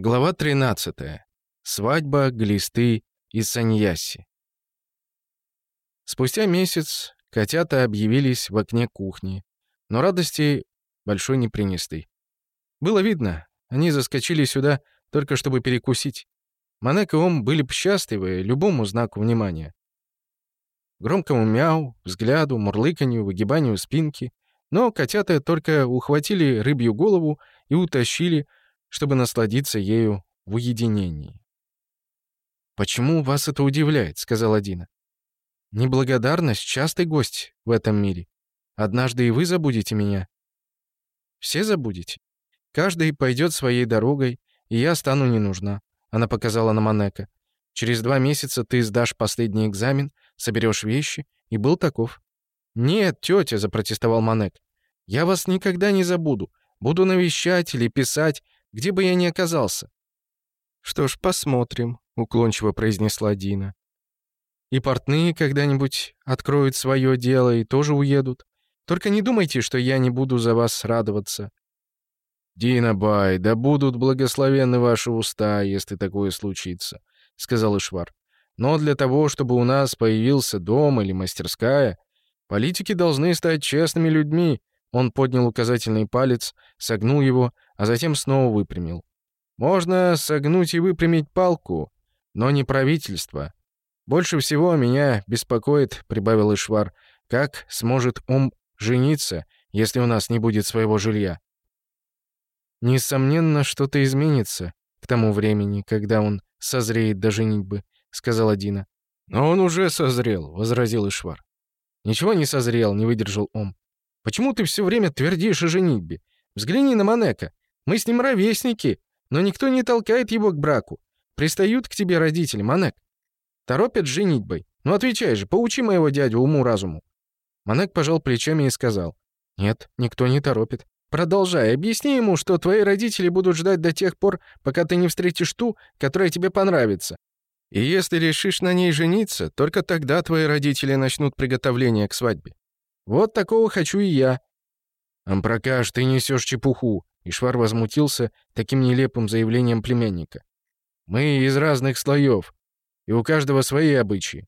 Глава 13. Свадьба Глисты и Саньяси. Спустя месяц котята объявились в окне кухни, но радости большой не принесли. Было видно, они заскочили сюда только чтобы перекусить. Монек и Ом были бы счастливы любому знаку внимания. Громкому мяу, взгляду, мурлыканью, выгибанию спинки. Но котята только ухватили рыбью голову и утащили — чтобы насладиться ею в уединении. «Почему вас это удивляет?» — сказала Дина. «Неблагодарность — частый гость в этом мире. Однажды и вы забудете меня. Все забудете. Каждый пойдет своей дорогой, и я стану не нужна», — она показала на Манека. «Через два месяца ты сдашь последний экзамен, соберешь вещи, и был таков». «Нет, тетя», — запротестовал Манек. «Я вас никогда не забуду. Буду навещать или писать, где бы я ни оказался». «Что ж, посмотрим», — уклончиво произнесла Дина. «И портные когда-нибудь откроют свое дело и тоже уедут. Только не думайте, что я не буду за вас радоваться». «Дина Бай, да будут благословенны ваши уста, если такое случится», — сказал Ишвар. «Но для того, чтобы у нас появился дом или мастерская, политики должны стать честными людьми». Он поднял указательный палец, согнул его, а затем снова выпрямил. Можно согнуть и выпрямить палку, но не правительство. Больше всего меня беспокоит, прибавил Ишвар, как сможет он жениться, если у нас не будет своего жилья. Несомненно, что-то изменится к тому времени, когда он созреет до женитьбы, сказала Дина. Но он уже созрел, возразил Ишвар. Ничего не созрел, не выдержал он. Почему ты все время твердишь о женитьбе? Взгляни на Манека. Мы с ним ровесники, но никто не толкает его к браку. Пристают к тебе родители, Манек. Торопят женитьбой. Ну отвечай же, поучи моего дядю уму-разуму». Манек пожал плечами и сказал. «Нет, никто не торопит. Продолжай, объясни ему, что твои родители будут ждать до тех пор, пока ты не встретишь ту, которая тебе понравится. И если решишь на ней жениться, только тогда твои родители начнут приготовление к свадьбе. Вот такого хочу и я. Ампрокаш, ты несешь чепуху. Ишвар возмутился таким нелепым заявлением племянника. «Мы из разных слоев, и у каждого свои обычаи.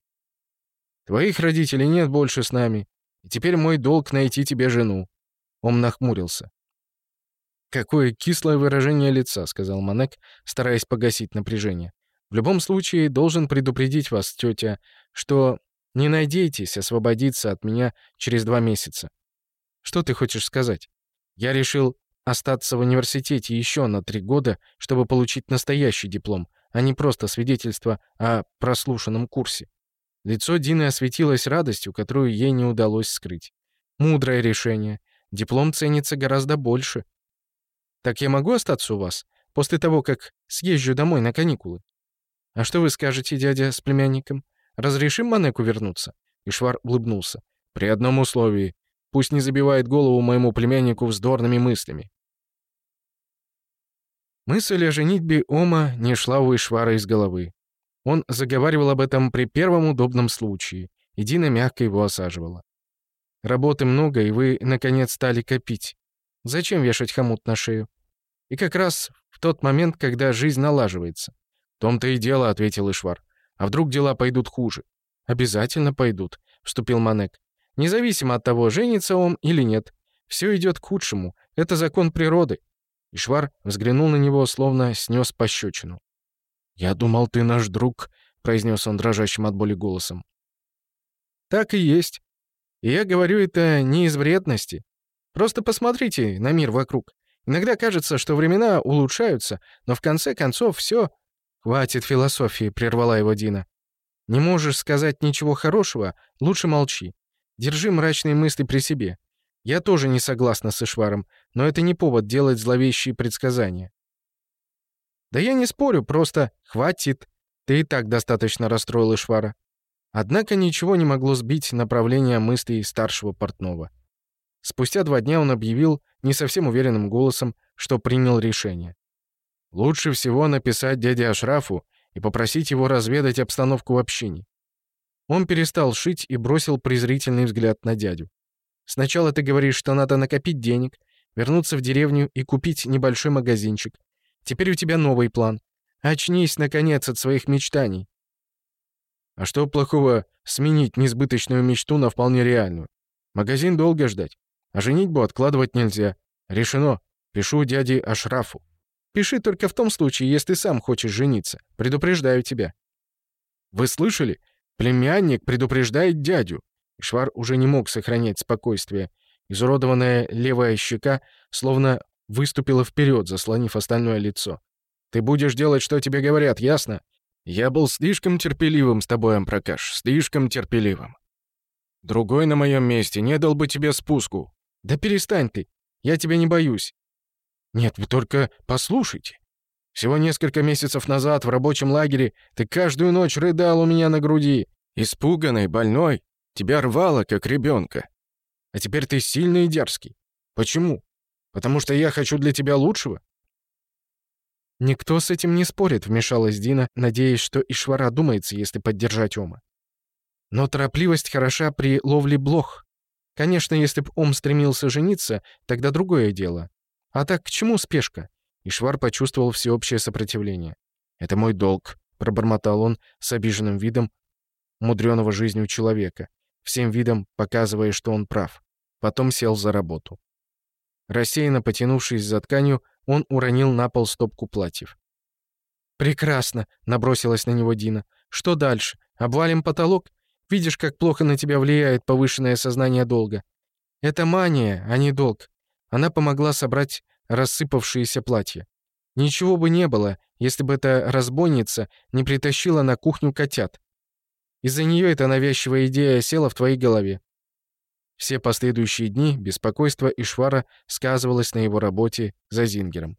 Твоих родителей нет больше с нами, и теперь мой долг найти тебе жену». Он нахмурился. «Какое кислое выражение лица», — сказал Манек, стараясь погасить напряжение. «В любом случае, должен предупредить вас, тетя, что не надейтесь освободиться от меня через два месяца». «Что ты хочешь сказать?» «Я решил остаться в университете еще на три года, чтобы получить настоящий диплом, а не просто свидетельство о прослушанном курсе. Лицо Дины осветилось радостью, которую ей не удалось скрыть. Мудрое решение. Диплом ценится гораздо больше. «Так я могу остаться у вас? После того, как съезжу домой на каникулы?» «А что вы скажете, дядя, с племянником? Разрешим Манеку вернуться?» Ишвар улыбнулся. «При одном условии. Пусть не забивает голову моему племяннику вздорными мыслями. Мысль о женитьбе Ома не шла у Ишвара из головы. Он заговаривал об этом при первом удобном случае, и Дина мягко его осаживала. «Работы много, и вы, наконец, стали копить. Зачем вешать хомут на шею?» И как раз в тот момент, когда жизнь налаживается. «В том-то и дело», — ответил Ишвар. «А вдруг дела пойдут хуже?» «Обязательно пойдут», — вступил Манек. Независимо от того, женится он или нет. Все идет к худшему. Это закон природы. Ишвар взглянул на него, словно снес пощечину. «Я думал, ты наш друг», — произнес он дрожащим от боли голосом. «Так и есть. И я говорю это не из вредности. Просто посмотрите на мир вокруг. Иногда кажется, что времена улучшаются, но в конце концов все... «Хватит философии», — прервала его Дина. «Не можешь сказать ничего хорошего, лучше молчи. Держи мрачные мысли при себе. Я тоже не согласна с Ишваром, но это не повод делать зловещие предсказания. Да я не спорю, просто хватит. Ты и так достаточно расстроил Ишвара. Однако ничего не могло сбить направление мыслей старшего портного. Спустя два дня он объявил не совсем уверенным голосом, что принял решение. Лучше всего написать дяде Ашрафу и попросить его разведать обстановку в общине. Он перестал шить и бросил презрительный взгляд на дядю. «Сначала ты говоришь, что надо накопить денег, вернуться в деревню и купить небольшой магазинчик. Теперь у тебя новый план. Очнись, наконец, от своих мечтаний». «А что плохого сменить несбыточную мечту на вполне реальную? Магазин долго ждать, а женитьбу откладывать нельзя. Решено. Пишу дяде Ашрафу». «Пиши только в том случае, если сам хочешь жениться. Предупреждаю тебя». «Вы слышали? Племянник предупреждает дядю. Швар уже не мог сохранять спокойствие. Изуродованная левая щека словно выступила вперед, заслонив остальное лицо. «Ты будешь делать, что тебе говорят, ясно? Я был слишком терпеливым с тобой, Ампракаш, слишком терпеливым. Другой на моем месте не дал бы тебе спуску. Да перестань ты, я тебя не боюсь. Нет, вы только послушайте. Всего несколько месяцев назад в рабочем лагере ты каждую ночь рыдал у меня на груди. Испуганный, больной. Тебя рвало, как ребенка. А теперь ты сильный и дерзкий. Почему? Потому что я хочу для тебя лучшего?» «Никто с этим не спорит», — вмешалась Дина, надеясь, что Ишвара думается, если поддержать Ома. «Но торопливость хороша при ловле блох. Конечно, если б Ом стремился жениться, тогда другое дело. А так к чему спешка? Ишвар почувствовал всеобщее сопротивление. «Это мой долг», — пробормотал он с обиженным видом мудреного жизнью человека, всем видом показывая, что он прав. Потом сел за работу. Рассеянно потянувшись за тканью, он уронил на пол стопку платьев. «Прекрасно!» — набросилась на него Дина. «Что дальше? Обвалим потолок? Видишь, как плохо на тебя влияет повышенное сознание долга. Это мания, а не долг. Она помогла собрать рассыпавшиеся платья. Ничего бы не было, если бы эта разбойница не притащила на кухню котят. Из-за нее эта навязчивая идея села в твоей голове. Все последующие дни беспокойство Ишвара сказывалось на его работе за Зингером.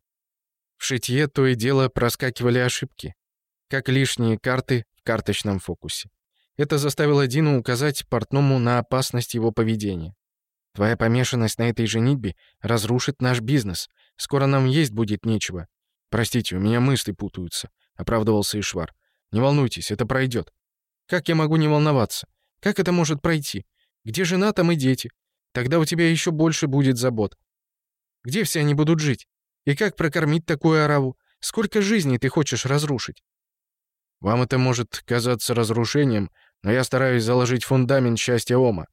В шитье то и дело проскакивали ошибки, как лишние карты в карточном фокусе. Это заставило Дину указать портному на опасность его поведения. «Твоя помешанность на этой женитьбе разрушит наш бизнес», Скоро нам есть будет нечего. Простите, у меня мысли путаются», — оправдывался Ишвар. «Не волнуйтесь, это пройдет». «Как я могу не волноваться? Как это может пройти? Где жена, там и дети. Тогда у тебя еще больше будет забот. Где все они будут жить? И как прокормить такую ораву? Сколько жизней ты хочешь разрушить?» «Вам это может казаться разрушением, но я стараюсь заложить фундамент счастья Ома.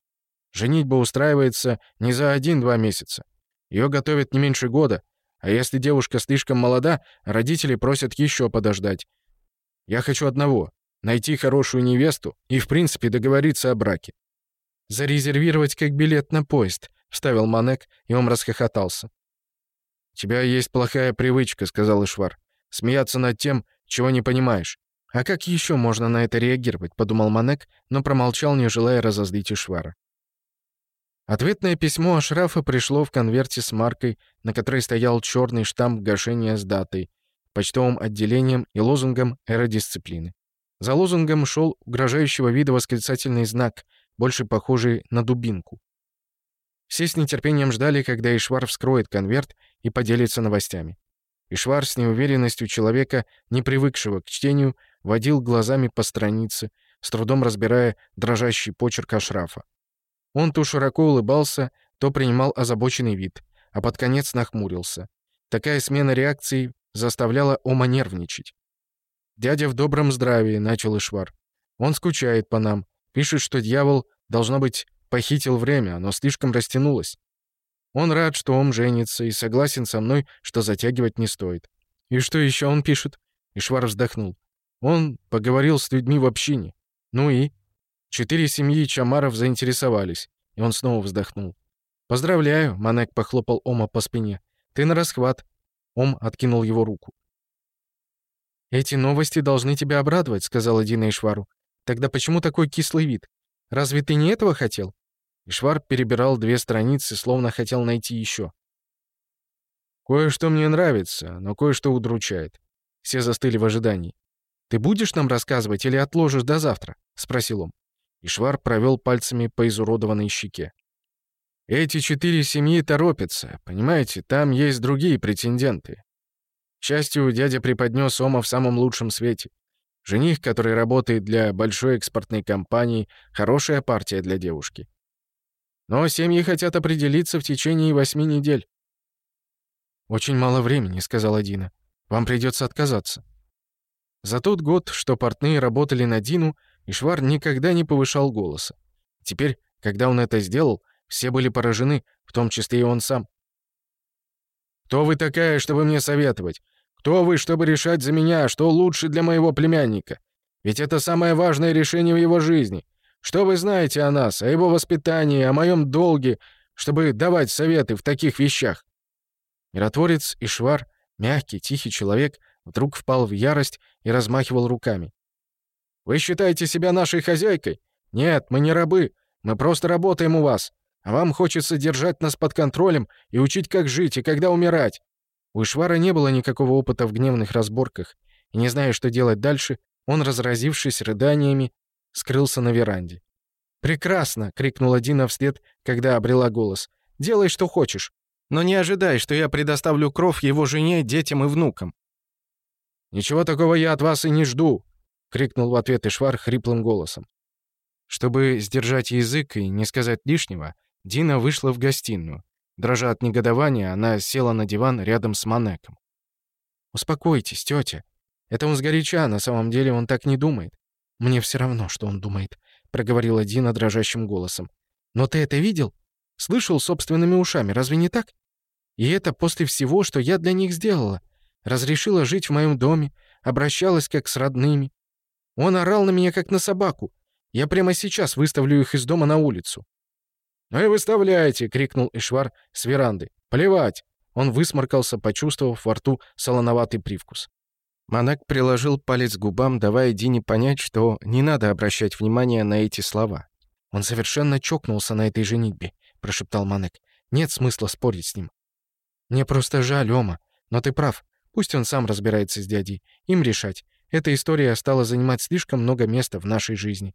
Женитьба устраивается не за один-два месяца. Ее готовят не меньше года, а если девушка слишком молода, родители просят еще подождать. Я хочу одного — найти хорошую невесту и, в принципе, договориться о браке». «Зарезервировать как билет на поезд», — вставил Манек, и он расхохотался. «У тебя есть плохая привычка», — сказал Ишвар. «Смеяться над тем, чего не понимаешь». «А как еще можно на это реагировать?» — подумал Манек, но промолчал, не желая разозлить Ишвара. Ответное письмо Ашрафа пришло в конверте с маркой, на которой стоял черный штамп гашения с датой, почтовым отделением и лозунгом эродисциплины. За лозунгом шел угрожающего вида восклицательный знак, больше похожий на дубинку. Все с нетерпением ждали, когда Ишвар вскроет конверт и поделится новостями. Ишвар с неуверенностью человека, не привыкшего к чтению, водил глазами по странице, с трудом разбирая дрожащий почерк Ашрафа. Он то широко улыбался, то принимал озабоченный вид, а под конец нахмурился. Такая смена реакций заставляла Ома нервничать. «Дядя в добром здравии», — начал Ишвар. «Он скучает по нам. Пишет, что дьявол, должно быть, похитил время, оно слишком растянулось. Он рад, что он женится, и согласен со мной, что затягивать не стоит». «И что еще он пишет?» Ишвар вздохнул. «Он поговорил с людьми в общине. Ну и?» Четыре семьи Чамаров заинтересовались, и он снова вздохнул. «Поздравляю!» — Манек похлопал Ома по спине. «Ты на расхват!» Ом откинул его руку. «Эти новости должны тебя обрадовать», — сказала Дина Ишвару. «Тогда почему такой кислый вид? Разве ты не этого хотел?» Ишвар перебирал две страницы, словно хотел найти еще. «Кое-что мне нравится, но кое-что удручает». Все застыли в ожидании. «Ты будешь нам рассказывать или отложишь до завтра?» — спросил он. Ишвар провел пальцами по изуродованной щеке. «Эти четыре семьи торопятся, понимаете, там есть другие претенденты. К счастью, дядя преподнес Ома в самом лучшем свете. Жених, который работает для большой экспортной компании, хорошая партия для девушки. Но семьи хотят определиться в течение восьми недель. «Очень мало времени», — сказала Дина. «Вам придется отказаться». За тот год, что портные работали на Дину, Ишвар никогда не повышал голоса. Теперь, когда он это сделал, все были поражены, в том числе и он сам. «Кто вы такая, чтобы мне советовать? Кто вы, чтобы решать за меня, что лучше для моего племянника? Ведь это самое важное решение в его жизни. Что вы знаете о нас, о его воспитании, о моем долге, чтобы давать советы в таких вещах?» Миротворец Ишвар, мягкий, тихий человек, вдруг впал в ярость и размахивал руками. Вы считаете себя нашей хозяйкой? Нет, мы не рабы. Мы просто работаем у вас. А вам хочется держать нас под контролем и учить, как жить и когда умирать». У Ишвара не было никакого опыта в гневных разборках, и не зная, что делать дальше, он, разразившись рыданиями, скрылся на веранде. «Прекрасно!» — крикнула Дина вслед, когда обрела голос. «Делай, что хочешь, но не ожидай, что я предоставлю кров его жене, детям и внукам». «Ничего такого я от вас и не жду», — крикнул в ответ Ишвар хриплым голосом. Чтобы сдержать язык и не сказать лишнего, Дина вышла в гостиную. Дрожа от негодования, она села на диван рядом с Манеком. «Успокойтесь, тетя. Это он сгоряча, на самом деле он так не думает». «Мне все равно, что он думает», — проговорила Дина дрожащим голосом. «Но ты это видел? Слышал собственными ушами, разве не так? И это после всего, что я для них сделала. Разрешила жить в моем доме, обращалась как с родными. Он орал на меня, как на собаку. Я прямо сейчас выставлю их из дома на улицу». «Ну и выставляйте!» — крикнул Эшвар с веранды. «Плевать!» Он высморкался, почувствовав во рту солоноватый привкус. Монак приложил палец к губам, давая Дине понять, что не надо обращать внимание на эти слова. «Он совершенно чокнулся на этой женитьбе», — прошептал Манек. «Нет смысла спорить с ним». «Мне просто жаль, Ома. Но ты прав. Пусть он сам разбирается с дядей. Им решать. Эта история стала занимать слишком много места в нашей жизни.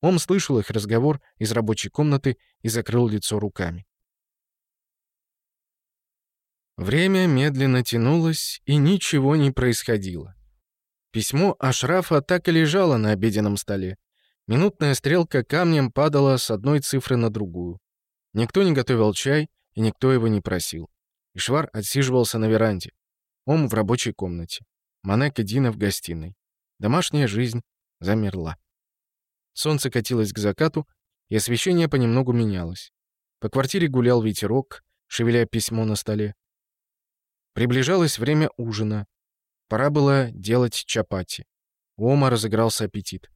Он слышал их разговор из рабочей комнаты и закрыл лицо руками. Время медленно тянулось, и ничего не происходило. Письмо Ашрафа так и лежало на обеденном столе. Минутная стрелка камнем падала с одной цифры на другую. Никто не готовил чай, и никто его не просил. Ишвар отсиживался на веранде. Он в рабочей комнате. Монек и Дина в гостиной. Домашняя жизнь замерла. Солнце катилось к закату, и освещение понемногу менялось. По квартире гулял ветерок, шевеля письмо на столе. Приближалось время ужина. Пора было делать чапати. У Ома разыгрался аппетит.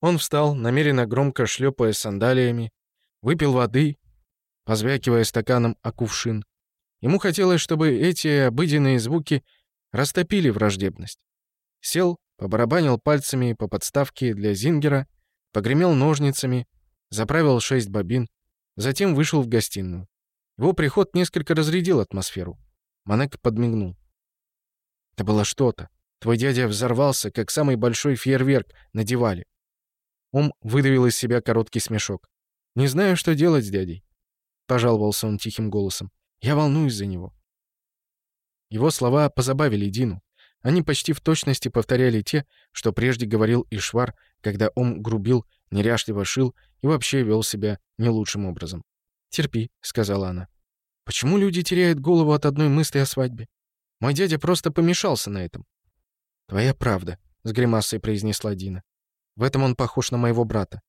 Он встал, намеренно громко шлепая сандалиями, выпил воды, позвякивая стаканом о кувшин. Ему хотелось, чтобы эти обыденные звуки Растопили враждебность. Сел, побарабанил пальцами по подставке для зингера, погремел ножницами, заправил шесть бобин, затем вышел в гостиную. Его приход несколько разрядил атмосферу. Манек подмигнул. «Это было что-то. Твой дядя взорвался, как самый большой фейерверк на дивале». Он выдавил из себя короткий смешок. «Не знаю, что делать с дядей», — пожаловался он тихим голосом. «Я волнуюсь за него. Его слова позабавили Дину. Они почти в точности повторяли те, что прежде говорил Ишвар, когда он грубил, неряшливо шил и вообще вел себя не лучшим образом. «Терпи», — сказала она. «Почему люди теряют голову от одной мысли о свадьбе? Мой дядя просто помешался на этом». «Твоя правда», — с гримасой произнесла Дина. «В этом он похож на моего брата.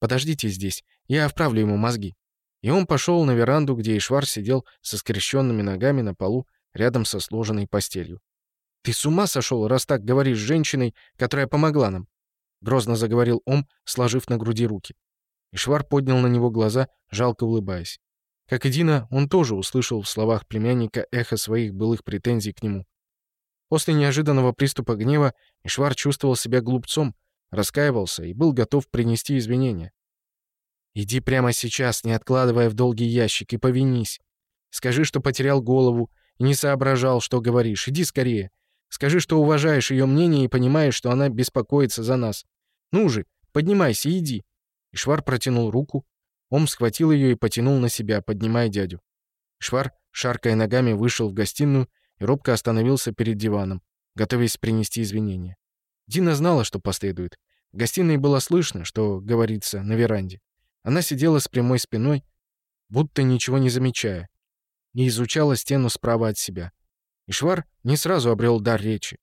Подождите здесь, я вправлю ему мозги». И он пошел на веранду, где Ишвар сидел со скрещенными ногами на полу рядом со сложенной постелью. «Ты с ума сошел, раз так говоришь с женщиной, которая помогла нам?» Грозно заговорил Ом, сложив на груди руки. Ишвар поднял на него глаза, жалко улыбаясь. Как и Дина, он тоже услышал в словах племянника эхо своих былых претензий к нему. После неожиданного приступа гнева Ишвар чувствовал себя глупцом, раскаивался и был готов принести извинения. «Иди прямо сейчас, не откладывая в долгий ящик, и повинись. Скажи, что потерял голову, не соображал, что говоришь. Иди скорее. Скажи, что уважаешь ее мнение и понимаешь, что она беспокоится за нас. Ну же, поднимайся и иди». Ишвар протянул руку. Ом схватил ее и потянул на себя, поднимая дядю. Ишвар, шаркая ногами, вышел в гостиную и робко остановился перед диваном, готовясь принести извинения. Дина знала, что последует. В гостиной было слышно, что говорится на веранде. Она сидела с прямой спиной, будто ничего не замечая, не изучала стену справа от себя. Ишвар не сразу обрел дар речи.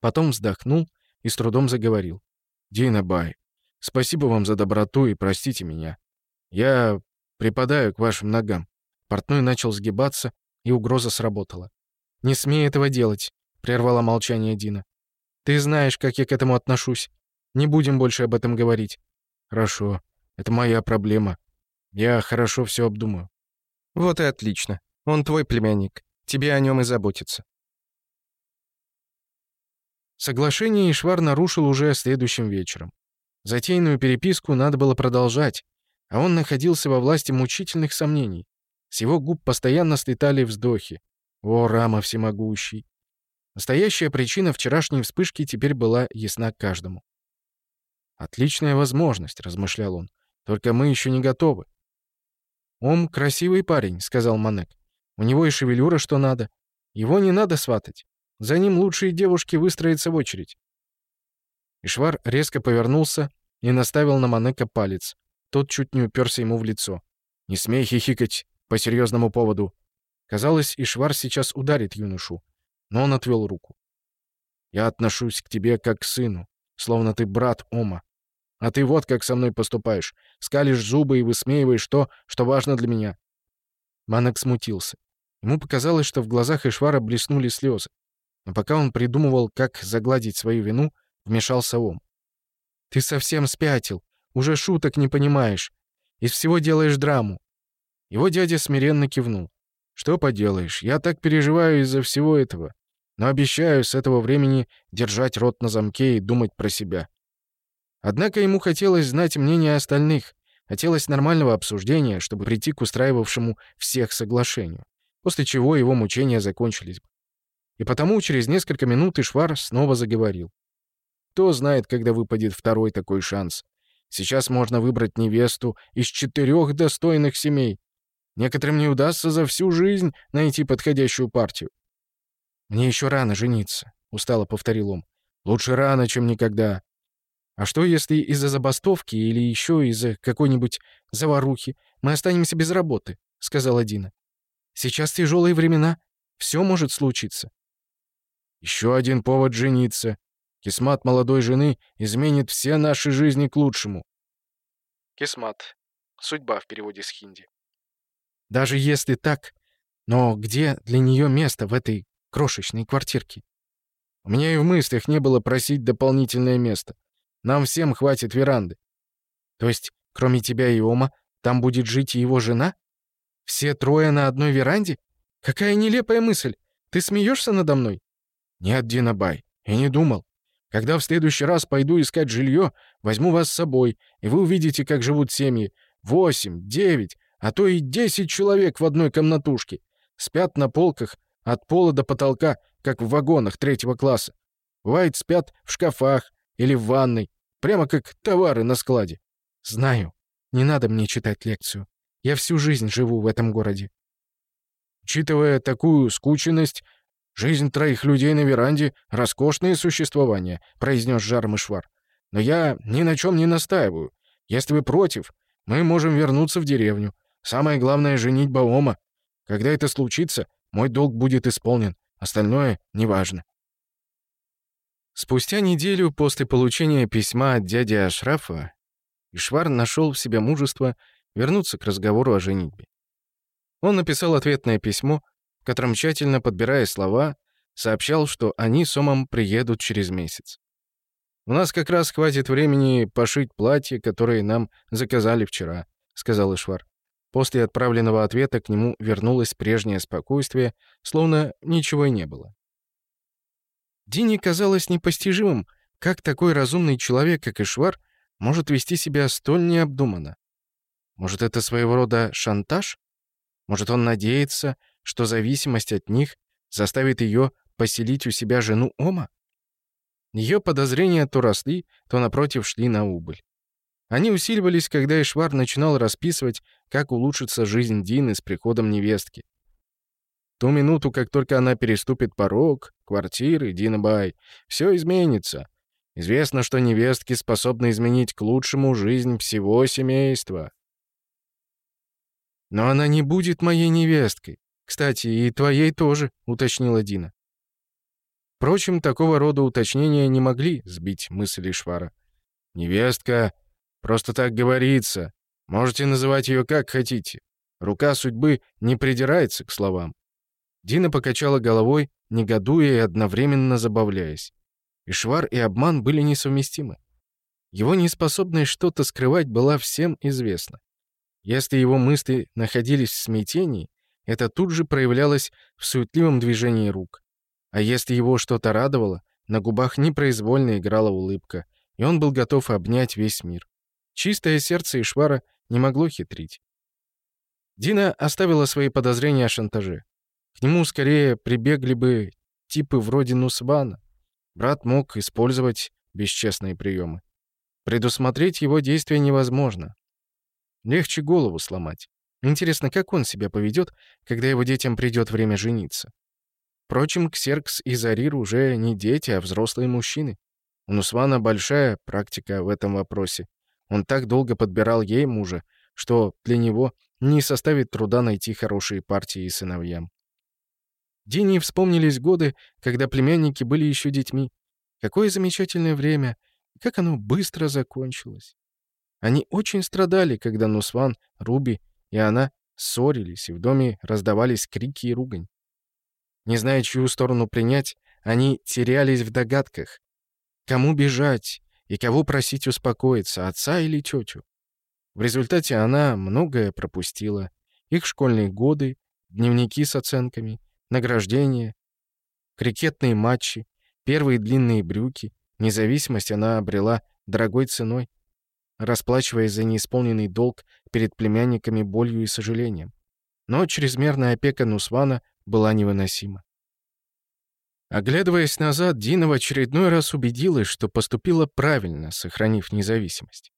Потом вздохнул и с трудом заговорил. «Динабай, спасибо вам за доброту и простите меня. Я припадаю к вашим ногам». Портной начал сгибаться, и угроза сработала. «Не смей этого делать», — прервало молчание Дина. «Ты знаешь, как я к этому отношусь. Не будем больше об этом говорить». «Хорошо. Это моя проблема. Я хорошо все обдумаю». Вот и отлично. Он твой племянник. Тебе о нем и заботиться. Соглашение Ишвар нарушил уже следующим вечером. Затейную переписку надо было продолжать, а он находился во власти мучительных сомнений. С его губ постоянно слетали вздохи. О, Рама всемогущий! Настоящая причина вчерашней вспышки теперь была ясна каждому. «Отличная возможность», — размышлял он. «Только мы еще не готовы. «Он красивый парень», — сказал Манек. «У него и шевелюра что надо. Его не надо сватать. За ним лучшие девушки выстроятся в очередь». Ишвар резко повернулся и наставил на Манека палец. Тот чуть не уперся ему в лицо. «Не смей хихикать по серьезному поводу». Казалось, Ишвар сейчас ударит юношу, но он отвел руку. «Я отношусь к тебе как к сыну, словно ты брат Ома. А ты вот как со мной поступаешь. Скалишь зубы и высмеиваешь то, что важно для меня». Манок смутился. Ему показалось, что в глазах Ишвара блеснули слезы. Но пока он придумывал, как загладить свою вину, вмешался Ом. «Ты совсем спятил. Уже шуток не понимаешь. Из всего делаешь драму». Его дядя смиренно кивнул. «Что поделаешь, я так переживаю из-за всего этого. Но обещаю с этого времени держать рот на замке и думать про себя. Однако ему хотелось знать мнение остальных, хотелось нормального обсуждения, чтобы прийти к устраивавшему всех соглашению, после чего его мучения закончились. И потому через несколько минут Ишвар снова заговорил. Кто знает, когда выпадет второй такой шанс. Сейчас можно выбрать невесту из четырех достойных семей. Некоторым не удастся за всю жизнь найти подходящую партию. «Мне еще рано жениться», — устало повторил он. «Лучше рано, чем никогда», а что, если из-за забастовки или еще из-за какой-нибудь заварухи мы останемся без работы?» — сказала Дина. «Сейчас тяжелые времена. Все может случиться». Еще один повод жениться. Кисмат молодой жены изменит все наши жизни к лучшему». Кисмат. Судьба в переводе с хинди. «Даже если так, но где для нее место в этой крошечной квартирке?» У меня и в мыслях не было просить дополнительное место. Нам всем хватит веранды». «То есть, кроме тебя и Ома, там будет жить и его жена? Все трое на одной веранде? Какая нелепая мысль! Ты смеешься надо мной?» «Нет, Динабай, я не думал. Когда в следующий раз пойду искать жилье, возьму вас с собой, и вы увидите, как живут семьи. Восемь, девять, а то и десять человек в одной комнатушке. Спят на полках от пола до потолка, как в вагонах третьего класса. Уайт спят в шкафах, или в ванной, прямо как товары на складе. Знаю, не надо мне читать лекцию. Я всю жизнь живу в этом городе. Учитывая такую скученность, жизнь троих людей на веранде — роскошное существование, произнес Жармышвар. Но я ни на чем не настаиваю. Если вы против, мы можем вернуться в деревню. Самое главное — женить Баома. Когда это случится, мой долг будет исполнен. Остальное — неважно. Спустя неделю после получения письма от дяди Ашрафа Ишвар нашел в себе мужество вернуться к разговору о женитьбе. Он написал ответное письмо, в котором, тщательно подбирая слова, сообщал, что они с Омом приедут через месяц. «У нас как раз хватит времени пошить платье, которое нам заказали вчера», — сказал Ишвар. После отправленного ответа к нему вернулось прежнее спокойствие, словно ничего и не было. Дине казалось непостижимым, как такой разумный человек, как Ишвар, может вести себя столь необдуманно. Может, это своего рода шантаж? Может, он надеется, что зависимость от них заставит ее поселить у себя жену Ома? Ее подозрения то росли, то, напротив, шли на убыль. Они усиливались, когда Ишвар начинал расписывать, как улучшится жизнь Дины с приходом невестки. Ту минуту, как только она переступит порог, квартиры, Динабай. Все изменится. Известно, что невестки способны изменить к лучшему жизнь всего семейства. «Но она не будет моей невесткой. Кстати, и твоей тоже», — уточнила Дина. Впрочем, такого рода уточнения не могли сбить мысли Швара. «Невестка, просто так говорится. Можете называть ее как хотите. Рука судьбы не придирается к словам». Дина покачала головой, негодуя и одновременно забавляясь. И Ишвар и обман были несовместимы. Его неспособность что-то скрывать была всем известна. Если его мысли находились в смятении, это тут же проявлялось в суетливом движении рук. А если его что-то радовало, на губах непроизвольно играла улыбка, и он был готов обнять весь мир. Чистое сердце Ишвара не могло хитрить. Дина оставила свои подозрения о шантаже. К нему скорее прибегли бы типы вроде Нусбана. Брат мог использовать бесчестные приемы. Предусмотреть его действия невозможно. Легче голову сломать. Интересно, как он себя поведет, когда его детям придет время жениться? Впрочем, Ксеркс и Зарир уже не дети, а взрослые мужчины. У Нусвана большая практика в этом вопросе. Он так долго подбирал ей мужа, что для него не составит труда найти хорошие партии и сыновьям. Дине вспомнились годы, когда племянники были еще детьми. Какое замечательное время, как оно быстро закончилось. Они очень страдали, когда Нусван, Руби и она ссорились, и в доме раздавались крики и ругань. Не зная, чью сторону принять, они терялись в догадках. Кому бежать и кого просить успокоиться, отца или тетю? В результате она многое пропустила. Их школьные годы, дневники с оценками — награждения, крикетные матчи, первые длинные брюки. Независимость она обрела дорогой ценой, расплачиваясь за неисполненный долг перед племянниками болью и сожалением. Но чрезмерная опека Нусвана была невыносима. Оглядываясь назад, Дина в очередной раз убедилась, что поступила правильно, сохранив независимость.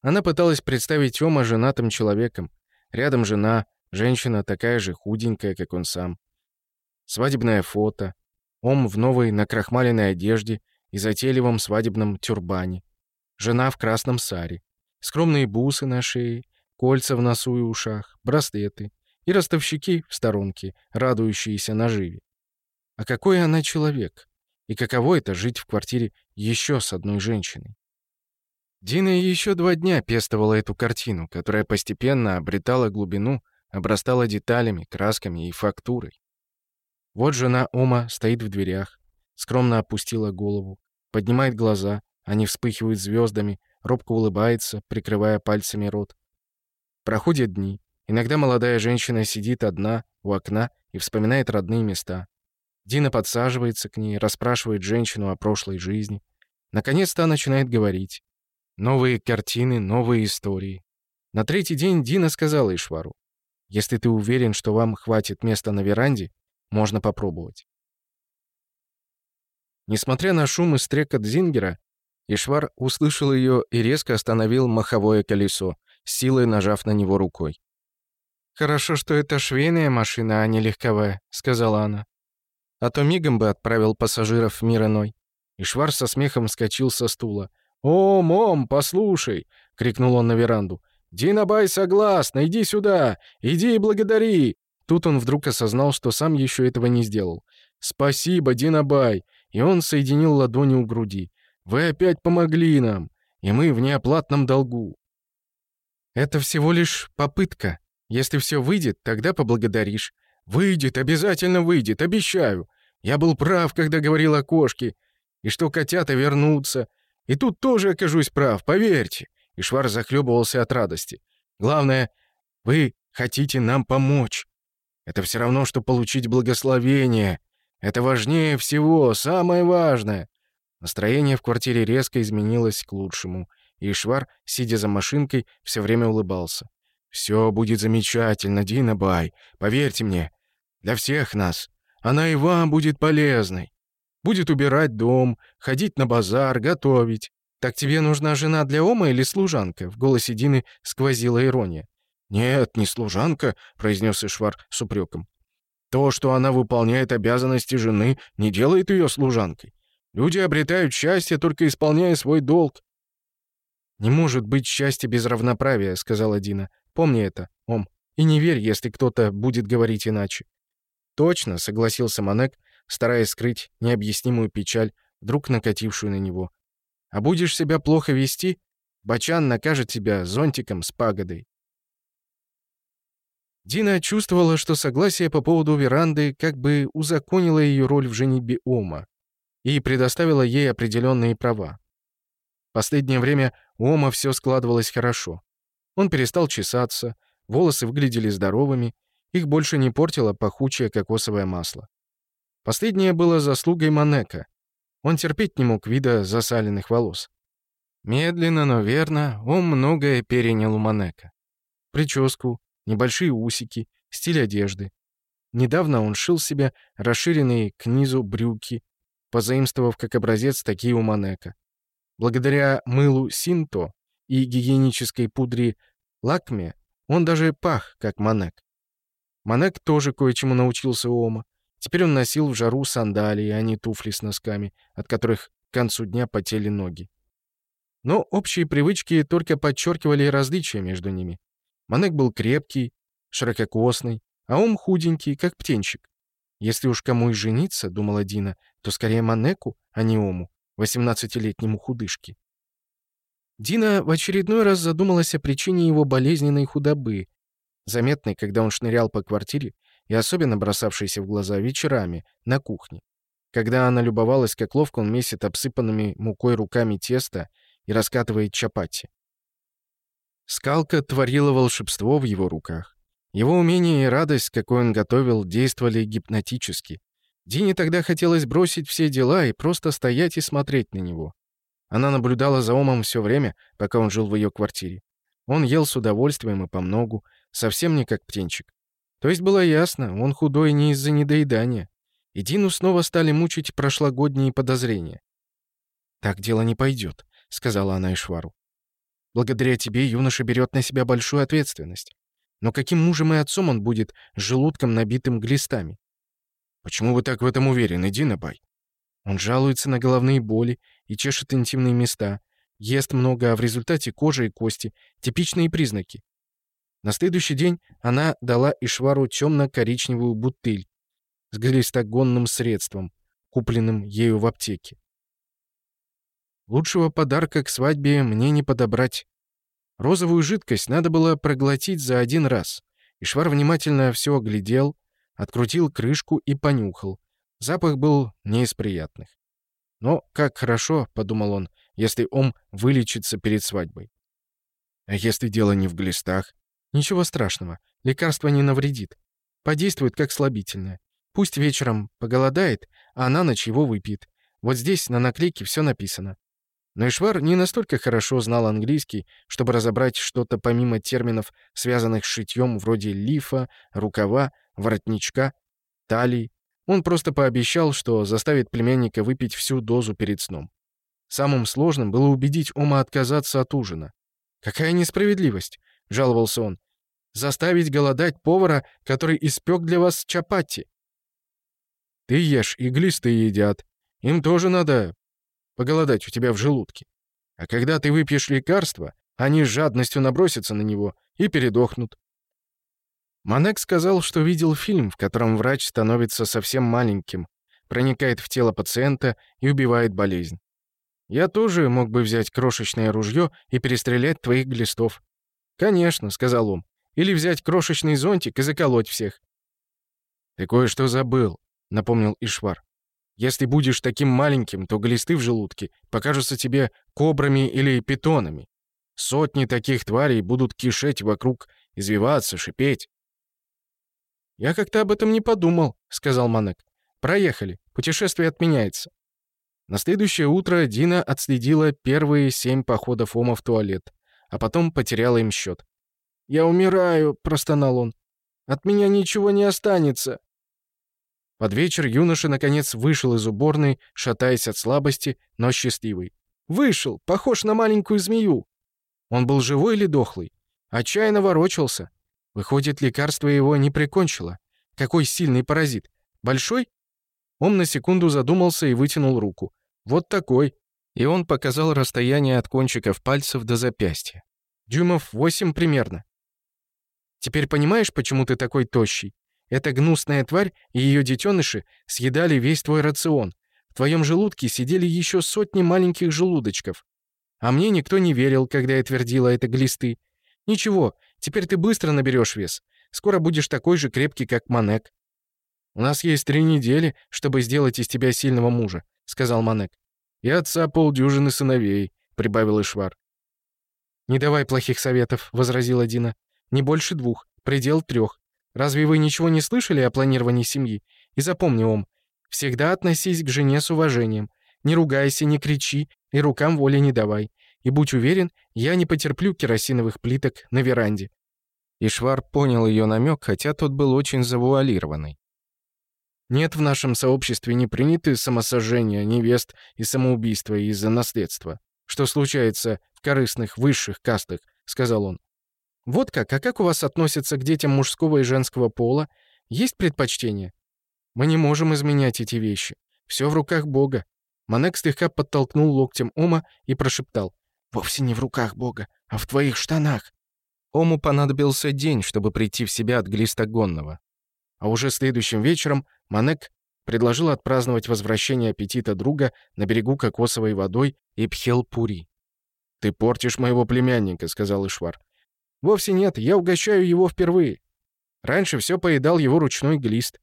Она пыталась представить Ома женатым человеком. Рядом жена, женщина такая же худенькая, как он сам свадебное фото, ом в новой накрахмаленной одежде и затейливом свадебном тюрбане, жена в красном саре, скромные бусы на шее, кольца в носу и ушах, браслеты и ростовщики в сторонке, радующиеся наживе. А какой она человек? И каково это жить в квартире еще с одной женщиной? Дина еще два дня пестовала эту картину, которая постепенно обретала глубину, обрастала деталями, красками и фактурой. Вот жена Ома стоит в дверях, скромно опустила голову, поднимает глаза, они вспыхивают звездами, робко улыбается, прикрывая пальцами рот. Проходят дни. Иногда молодая женщина сидит одна у окна и вспоминает родные места. Дина подсаживается к ней, расспрашивает женщину о прошлой жизни. Наконец та начинает говорить. Новые картины, новые истории. На третий день Дина сказала Ишвару, «Если ты уверен, что вам хватит места на веранде, можно попробовать. Несмотря на шум и стрекот Зингера, Ишвар услышал ее и резко остановил маховое колесо, силой нажав на него рукой. «Хорошо, что это швейная машина, а не легковая», — сказала она. «А то мигом бы отправил пассажиров в мир иной». Ишвар со смехом вскочил со стула. «О, мом, послушай!» — крикнул он на веранду. «Динабай согласна, иди сюда! Иди и благодари! Тут он вдруг осознал, что сам еще этого не сделал. «Спасибо, Динабай!» И он соединил ладони у груди. «Вы опять помогли нам, и мы в неоплатном долгу». «Это всего лишь попытка. Если все выйдет, тогда поблагодаришь». «Выйдет, обязательно выйдет, обещаю. Я был прав, когда говорил о кошке, и что котята вернутся. И тут тоже окажусь прав, поверьте». И Швар захлебывался от радости. «Главное, вы хотите нам помочь. Это все равно, что получить благословение. Это важнее всего, самое важное. Настроение в квартире резко изменилось к лучшему, и Швар, сидя за машинкой, все время улыбался. «Все будет замечательно, Дина Бай, поверьте мне. Для всех нас. Она и вам будет полезной. Будет убирать дом, ходить на базар, готовить. «Так тебе нужна жена для Ома или служанка?» В голосе Дины сквозила ирония. «Нет, не служанка», — произнес Ишвар с упреком. «То, что она выполняет обязанности жены, не делает ее служанкой. Люди обретают счастье, только исполняя свой долг». «Не может быть счастья без равноправия», — сказала Дина. «Помни это, Ом, и не верь, если кто-то будет говорить иначе». «Точно», — согласился Манек, стараясь скрыть необъяснимую печаль, вдруг накатившую на него. «А будешь себя плохо вести? Бачан накажет тебя зонтиком с пагодой». Дина чувствовала, что согласие по поводу веранды как бы узаконило ее роль в женитьбе Ома и предоставило ей определенные права. В последнее время у Ома все складывалось хорошо. Он перестал чесаться, волосы выглядели здоровыми, их больше не портило пахучее кокосовое масло. Последнее было заслугой Манека. Он терпеть не мог вида засаленных волос. Медленно, но верно, он многое перенял у Манека. Прическу, небольшие усики, стиль одежды. Недавно он шил себе расширенные к низу брюки, позаимствовав как образец такие у Манека. Благодаря мылу Синто и гигиенической пудре Лакме он даже пах, как Манек. Манек тоже кое-чему научился у Ома. Теперь он носил в жару сандалии, а не туфли с носками, от которых к концу дня потели ноги. Но общие привычки только подчеркивали различия между ними. Манек был крепкий, ширококосный, а ум худенький, как птенчик. «Если уж кому и жениться, — думала Дина, — то скорее Манеку, а не Ому, восемнадцатилетнему худышке». Дина в очередной раз задумалась о причине его болезненной худобы, заметной, когда он шнырял по квартире и особенно бросавшейся в глаза вечерами на кухне. Когда она любовалась, как ловко он месит обсыпанными мукой руками тесто и раскатывает чапати. Скалка творила волшебство в его руках. Его умение и радость, какой он готовил, действовали гипнотически. Дине тогда хотелось бросить все дела и просто стоять и смотреть на него. Она наблюдала за Омом все время, пока он жил в ее квартире. Он ел с удовольствием и помногу, совсем не как птенчик. То есть было ясно, он худой не из-за недоедания. И Дину снова стали мучить прошлогодние подозрения. «Так дело не пойдет», — сказала она Ишвару. Благодаря тебе юноша берет на себя большую ответственность. Но каким мужем и отцом он будет с желудком, набитым глистами? Почему вы так в этом уверены, Динабай? Он жалуется на головные боли и чешет интимные места, ест много, а в результате кожа и кости — типичные признаки. На следующий день она дала Ишвару темно-коричневую бутыль с глистогонным средством, купленным ею в аптеке. Лучшего подарка к свадьбе мне не подобрать. Розовую жидкость надо было проглотить за один раз. Ишвар внимательно все оглядел, открутил крышку и понюхал. Запах был не из приятных. «Но как хорошо», — подумал он, — «если он вылечится перед свадьбой». «А если дело не в глистах?» «Ничего страшного. Лекарство не навредит. Подействует как слабительное. Пусть вечером поголодает, а на ночь его выпьет. Вот здесь на наклейке все написано. Но Нейшвар не настолько хорошо знал английский, чтобы разобрать что-то помимо терминов, связанных с шитьем вроде лифа, рукава, воротничка, талии. Он просто пообещал, что заставит племянника выпить всю дозу перед сном. Самым сложным было убедить Ома отказаться от ужина. «Какая несправедливость!» — жаловался он. «Заставить голодать повара, который испек для вас чапати!» «Ты ешь, и иглисты едят. Им тоже надо поголодать у тебя в желудке. А когда ты выпьешь лекарство, они с жадностью набросятся на него и передохнут. Манек сказал, что видел фильм, в котором врач становится совсем маленьким, проникает в тело пациента и убивает болезнь. Я тоже мог бы взять крошечное ружье и перестрелять твоих глистов. «Конечно», — сказал он. «Или взять крошечный зонтик и заколоть всех». «Ты кое-что забыл», — напомнил Ишвар. Если будешь таким маленьким, то глисты в желудке покажутся тебе кобрами или питонами. Сотни таких тварей будут кишеть вокруг, извиваться, шипеть. «Я как-то об этом не подумал», — сказал Манек. «Проехали. Путешествие отменяется». На следующее утро Дина отследила первые семь походов Ома в туалет, а потом потеряла им счет. «Я умираю», — простонал он. «От меня ничего не останется. Под вечер юноша, наконец, вышел из уборной, шатаясь от слабости, но счастливый. «Вышел! Похож на маленькую змею!» Он был живой или дохлый? Отчаянно ворочался. Выходит, лекарство его не прикончило. Какой сильный паразит! Большой? Он на секунду задумался и вытянул руку. «Вот такой!» И он показал расстояние от кончиков пальцев до запястья. «Дюймов восемь примерно. Теперь понимаешь, почему ты такой тощий? Эта гнусная тварь и ее детеныши съедали весь твой рацион. В твоем желудке сидели еще сотни маленьких желудочков. А мне никто не верил, когда я твердила это глисты. Ничего, теперь ты быстро наберешь вес. Скоро будешь такой же крепкий, как Манек. «У нас есть три недели, чтобы сделать из тебя сильного мужа», — сказал Манек. «И отца полдюжины сыновей», — прибавил Ишвар. «Не давай плохих советов», — возразила Дина. «Не больше двух, предел трех. Разве вы ничего не слышали о планировании семьи? И запомни, Ом, всегда относись к жене с уважением. Не ругайся, не кричи и рукам воли не давай. И будь уверен, я не потерплю керосиновых плиток на веранде». Ишвар понял ее намек, хотя тот был очень завуалированный. «Нет в нашем сообществе не приняты самосожжения, невест и самоубийства из-за наследства, что случается в корыстных высших кастах», — сказал он. Вот как, а как у вас относятся к детям мужского и женского пола? Есть предпочтения? Мы не можем изменять эти вещи. Все в руках Бога. Манек слегка подтолкнул локтем Ома и прошептал. «Вовсе не в руках Бога, а в твоих штанах». Ому понадобился день, чтобы прийти в себя от глистогонного. А уже следующим вечером Манек предложил отпраздновать возвращение аппетита друга на берегу кокосовой водой и пхелпури. «Ты портишь моего племянника», — сказал Ишвар. Вовсе нет, я угощаю его впервые. Раньше все поедал его ручной глист.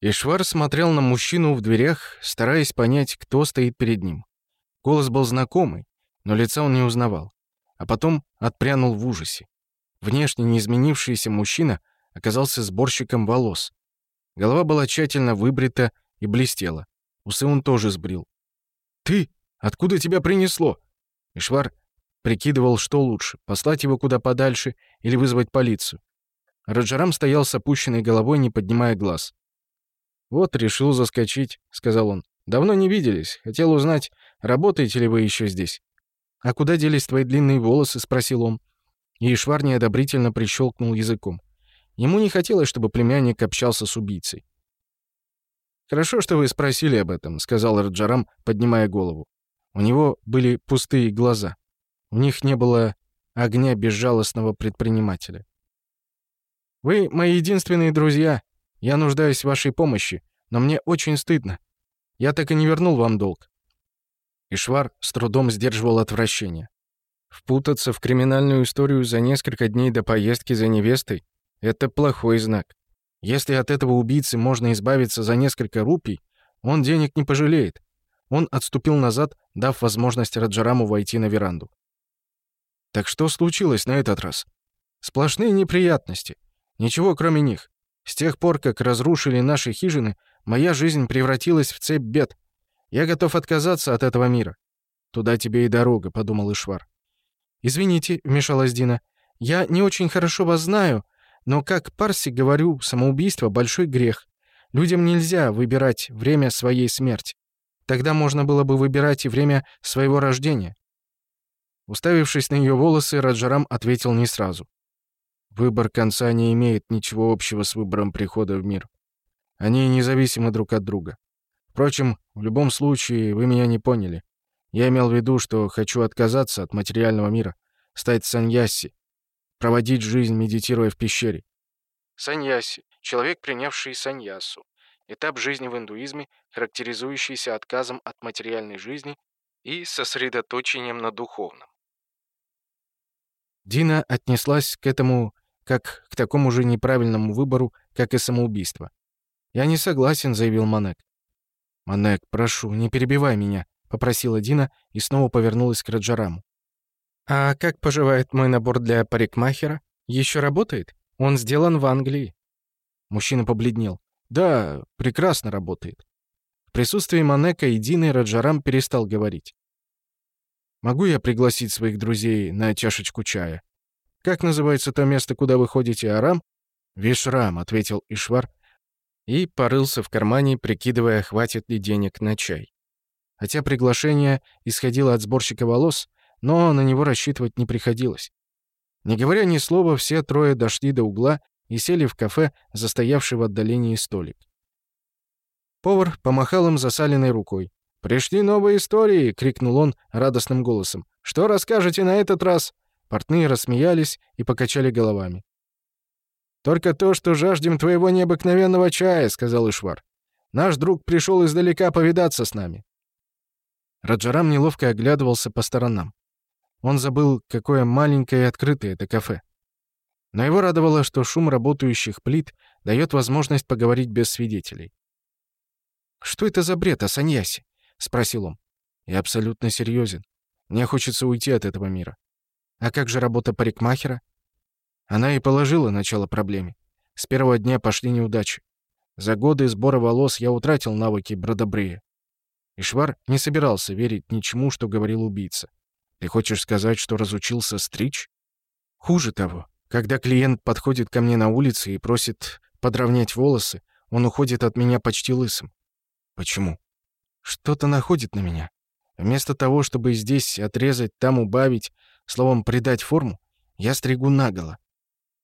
Ишвар смотрел на мужчину в дверях, стараясь понять, кто стоит перед ним. Голос был знакомый, но лица он не узнавал. А потом отпрянул в ужасе. Внешне неизменившийся мужчина оказался сборщиком волос. Голова была тщательно выбрита и блестела. Усы он тоже сбрил. «Ты? Откуда тебя принесло?» Ишвар Прикидывал, что лучше, послать его куда подальше или вызвать полицию. Раджарам стоял с опущенной головой, не поднимая глаз. «Вот, решил заскочить», — сказал он. «Давно не виделись. Хотел узнать, работаете ли вы еще здесь?» «А куда делись твои длинные волосы?» — спросил он. Ишвар неодобрительно прищелкнул языком. Ему не хотелось, чтобы племянник общался с убийцей. «Хорошо, что вы спросили об этом», — сказал Раджарам, поднимая голову. У него были пустые глаза. У них не было огня безжалостного предпринимателя. «Вы мои единственные друзья. Я нуждаюсь в вашей помощи, но мне очень стыдно. Я так и не вернул вам долг». Ишвар с трудом сдерживал отвращение. Впутаться в криминальную историю за несколько дней до поездки за невестой — это плохой знак. Если от этого убийцы можно избавиться за несколько рупий, он денег не пожалеет. Он отступил назад, дав возможность Раджараму войти на веранду. Так что случилось на этот раз? Сплошные неприятности. Ничего кроме них. С тех пор, как разрушили наши хижины, моя жизнь превратилась в цепь бед. Я готов отказаться от этого мира. Туда тебе и дорога, подумал Ишвар. Извините, вмешалась Дина. Я не очень хорошо вас знаю, но, как Парси говорю, самоубийство — большой грех. Людям нельзя выбирать время своей смерти. Тогда можно было бы выбирать и время своего рождения. Уставившись на ее волосы, Раджарам ответил не сразу. Выбор конца не имеет ничего общего с выбором прихода в мир. Они независимы друг от друга. Впрочем, в любом случае, вы меня не поняли. Я имел в виду, что хочу отказаться от материального мира, стать саньяси, проводить жизнь, медитируя в пещере. Саньяси — человек, принявший саньясу. Этап жизни в индуизме, характеризующийся отказом от материальной жизни и сосредоточением на духовном. Дина отнеслась к этому как к такому же неправильному выбору, как и самоубийство. «Я не согласен», — заявил Манек. «Манек, прошу, не перебивай меня», — попросила Дина и снова повернулась к Раджараму. «А как поживает мой набор для парикмахера? Еще работает? Он сделан в Англии». Мужчина побледнел. «Да, прекрасно работает». В присутствии Манека и Дины Раджарам перестал говорить. Могу я пригласить своих друзей на чашечку чая? Как называется то место, куда вы ходите, Арам?» «Вишрам», — ответил Ишвар и порылся в кармане, прикидывая, хватит ли денег на чай. Хотя приглашение исходило от сборщика волос, но на него рассчитывать не приходилось. Не говоря ни слова, все трое дошли до угла и сели в кафе, застоявший в отдалении столик. Повар помахал им засаленной рукой. «Пришли новые истории!» — крикнул он радостным голосом. «Что расскажете на этот раз?» Портные рассмеялись и покачали головами. «Только то, что жаждем твоего необыкновенного чая», — сказал Ишвар. «Наш друг пришел издалека повидаться с нами». Раджарам неловко оглядывался по сторонам. Он забыл, какое маленькое и открытое это кафе. Но его радовало, что шум работающих плит дает возможность поговорить без свидетелей. «Что это за бред о саньясе?» — спросил он. «Я абсолютно серьезен. Мне хочется уйти от этого мира». «А как же работа парикмахера?» Она и положила начало проблеме. С первого дня пошли неудачи. За годы сбора волос я утратил навыки бродобрея. Ишвар не собирался верить ничему, что говорил убийца. «Ты хочешь сказать, что разучился стричь?» «Хуже того. Когда клиент подходит ко мне на улице и просит подровнять волосы, он уходит от меня почти лысым». «Почему?» Что-то находит на меня. Вместо того, чтобы здесь отрезать, там убавить, словом, придать форму, я стригу наголо.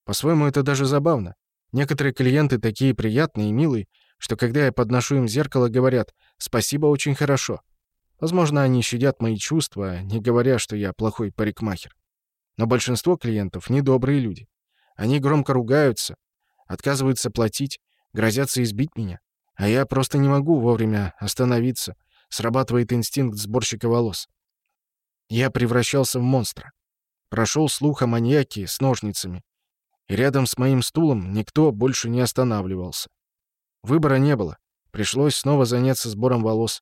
По-своему, это даже забавно. Некоторые клиенты такие приятные и милые, что когда я подношу им зеркало, говорят «спасибо, очень хорошо». Возможно, они щадят мои чувства, не говоря, что я плохой парикмахер. Но большинство клиентов — недобрые люди. Они громко ругаются, отказываются платить, грозятся избить меня. А я просто не могу вовремя остановиться. Срабатывает инстинкт сборщика волос. Я превращался в монстра. Прошел слух о маньяке с ножницами. И рядом с моим стулом никто больше не останавливался. Выбора не было. Пришлось снова заняться сбором волос.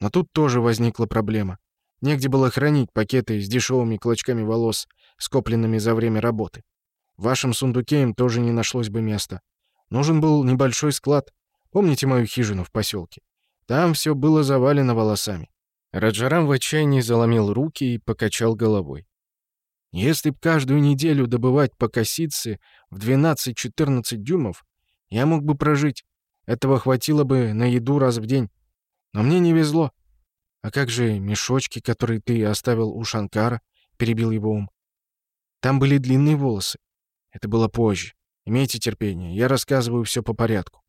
Но тут тоже возникла проблема. Негде было хранить пакеты с дешевыми клочками волос, скопленными за время работы. В вашем сундуке им тоже не нашлось бы места. Нужен был небольшой склад, Помните мою хижину в поселке? Там все было завалено волосами». Раджарам в отчаянии заломил руки и покачал головой. «Если б каждую неделю добывать по косице в 12-14 дюймов, я мог бы прожить. Этого хватило бы на еду раз в день. Но мне не везло. А как же мешочки, которые ты оставил у Шанкара?» — перебил его ум. «Там были длинные волосы. Это было позже. Имейте терпение, я рассказываю все по порядку.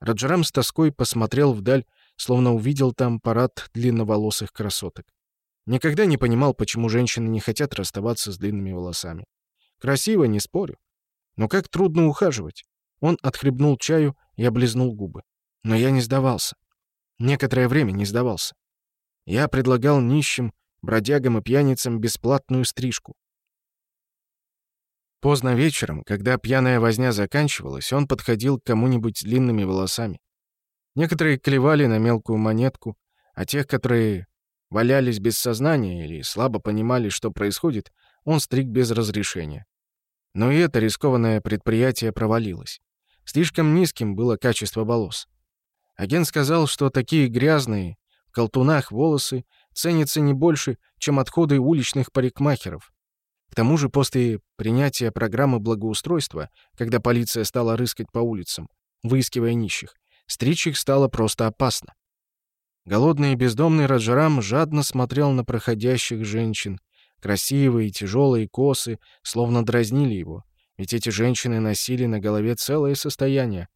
Раджарам с тоской посмотрел вдаль, словно увидел там парад длинноволосых красоток. Никогда не понимал, почему женщины не хотят расставаться с длинными волосами. Красиво, не спорю. Но как трудно ухаживать. Он отхлебнул чаю и облизнул губы. Но я не сдавался. Некоторое время не сдавался. Я предлагал нищим, бродягам и пьяницам бесплатную стрижку. Поздно вечером, когда пьяная возня заканчивалась, он подходил к кому-нибудь с длинными волосами. Некоторые клевали на мелкую монетку, а тех, которые валялись без сознания или слабо понимали, что происходит, он стриг без разрешения. Но и это рискованное предприятие провалилось. Слишком низким было качество волос. Агент сказал, что такие грязные, в колтунах волосы ценятся не больше, чем отходы уличных парикмахеров. К тому же после принятия программы благоустройства, когда полиция стала рыскать по улицам, выискивая нищих, стричь их стало просто опасно. Голодный и бездомный Раджарам жадно смотрел на проходящих женщин. Красивые, тяжелые косы словно дразнили его, ведь эти женщины носили на голове целое состояние.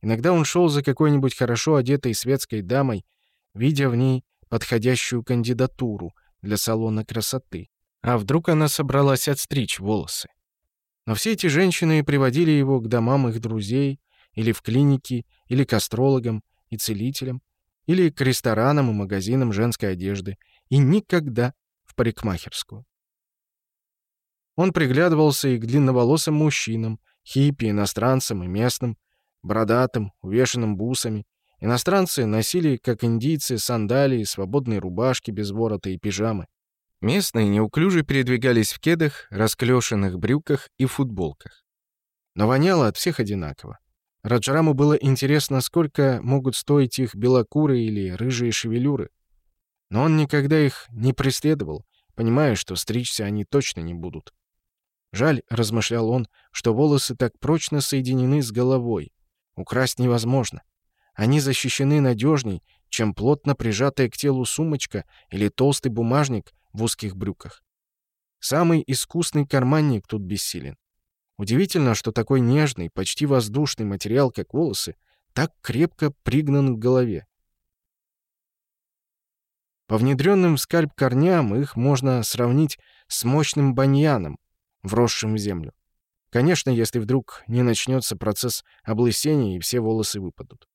Иногда он шел за какой-нибудь хорошо одетой светской дамой, видя в ней подходящую кандидатуру для салона красоты. А вдруг она собралась отстричь волосы? Но все эти женщины приводили его к домам их друзей, или в клиники, или к астрологам и целителям, или к ресторанам и магазинам женской одежды, и никогда в парикмахерскую. Он приглядывался и к длинноволосым мужчинам, хиппи, иностранцам и местным, бородатым, увешанным бусами. Иностранцы носили, как индийцы, сандалии, свободные рубашки без ворота и пижамы. Местные неуклюже передвигались в кедах, расклешенных брюках и футболках. Но воняло от всех одинаково. Раджараму было интересно, сколько могут стоить их белокуры или рыжие шевелюры. Но он никогда их не преследовал, понимая, что стричься они точно не будут. Жаль, размышлял он, что волосы так прочно соединены с головой. Украсть невозможно. Они защищены надежней, чем плотно прижатая к телу сумочка или толстый бумажник, в узких брюках. Самый искусный карманник тут бессилен. Удивительно, что такой нежный, почти воздушный материал, как волосы, так крепко пригнан к голове. По внедренным в скальп корням их можно сравнить с мощным баньяном, вросшим в землю. Конечно, если вдруг не начнется процесс облысения и все волосы выпадут.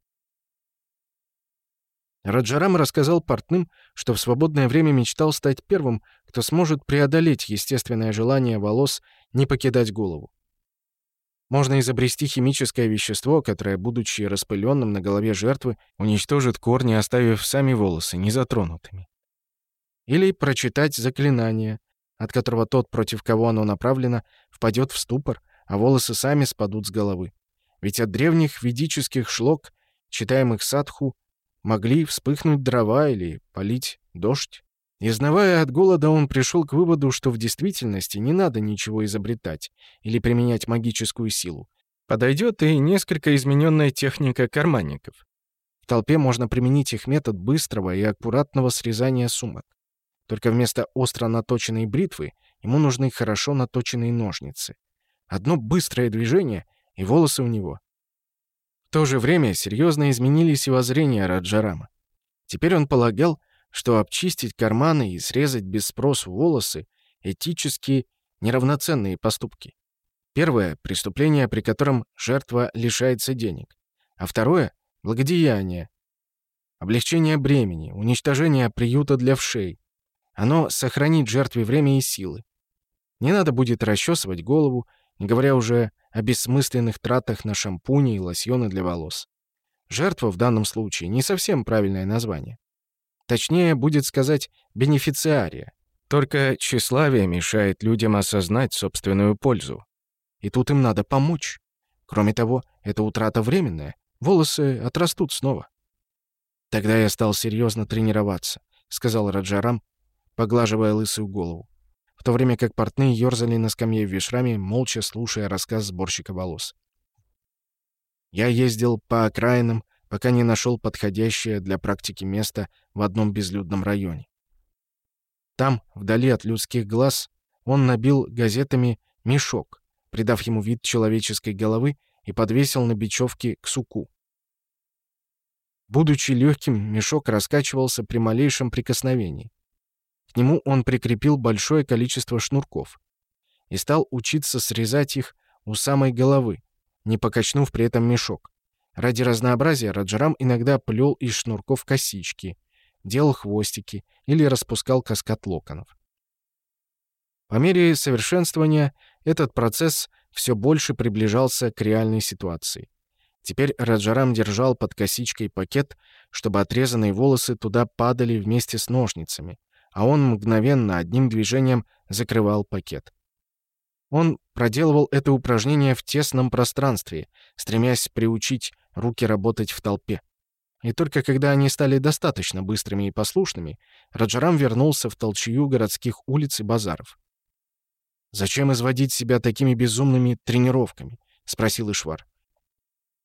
Раджарам рассказал портным, что в свободное время мечтал стать первым, кто сможет преодолеть естественное желание волос не покидать голову. Можно изобрести химическое вещество, которое, будучи распыленным на голове жертвы, уничтожит корни, оставив сами волосы незатронутыми. Или прочитать заклинание, от которого тот, против кого оно направлено, впадет в ступор, а волосы сами спадут с головы. Ведь от древних ведических шлок, читаемых садху, Могли вспыхнуть дрова или полить дождь. Изнавая от голода, он пришел к выводу, что в действительности не надо ничего изобретать или применять магическую силу. Подойдет и несколько измененная техника карманников. В толпе можно применить их метод быстрого и аккуратного срезания сумок. Только вместо остро наточенной бритвы ему нужны хорошо наточенные ножницы. Одно быстрое движение, и волосы у него. То же время серьезно изменились и воззрения Раджарама. Теперь он полагал, что обчистить карманы и срезать без спросу волосы — этически неравноценные поступки. Первое — преступление, при котором жертва лишается денег. А второе — благодеяние, облегчение бремени, уничтожение приюта для вшей. Оно сохранит жертве время и силы. Не надо будет расчесывать голову, не говоря уже о бессмысленных тратах на шампуни и лосьоны для волос. Жертва в данном случае не совсем правильное название. Точнее, будет сказать «бенефициария». Только тщеславие мешает людям осознать собственную пользу. И тут им надо помочь. Кроме того, эта утрата временная, волосы отрастут снова. Тогда я стал серьезно тренироваться, сказал Раджарам, поглаживая лысую голову в то время как портные ерзали на скамье в вишраме, молча слушая рассказ сборщика волос. Я ездил по окраинам, пока не нашел подходящее для практики место в одном безлюдном районе. Там, вдали от людских глаз, он набил газетами мешок, придав ему вид человеческой головы и подвесил на бечевке к суку. Будучи легким, мешок раскачивался при малейшем прикосновении. К нему он прикрепил большое количество шнурков и стал учиться срезать их у самой головы, не покачнув при этом мешок. Ради разнообразия Раджарам иногда плел из шнурков косички, делал хвостики или распускал каскад локонов. По мере совершенствования этот процесс все больше приближался к реальной ситуации. Теперь Раджарам держал под косичкой пакет, чтобы отрезанные волосы туда падали вместе с ножницами а он мгновенно одним движением закрывал пакет. Он проделывал это упражнение в тесном пространстве, стремясь приучить руки работать в толпе. И только когда они стали достаточно быстрыми и послушными, Раджарам вернулся в толчью городских улиц и базаров. «Зачем изводить себя такими безумными тренировками?» — спросил Ишвар.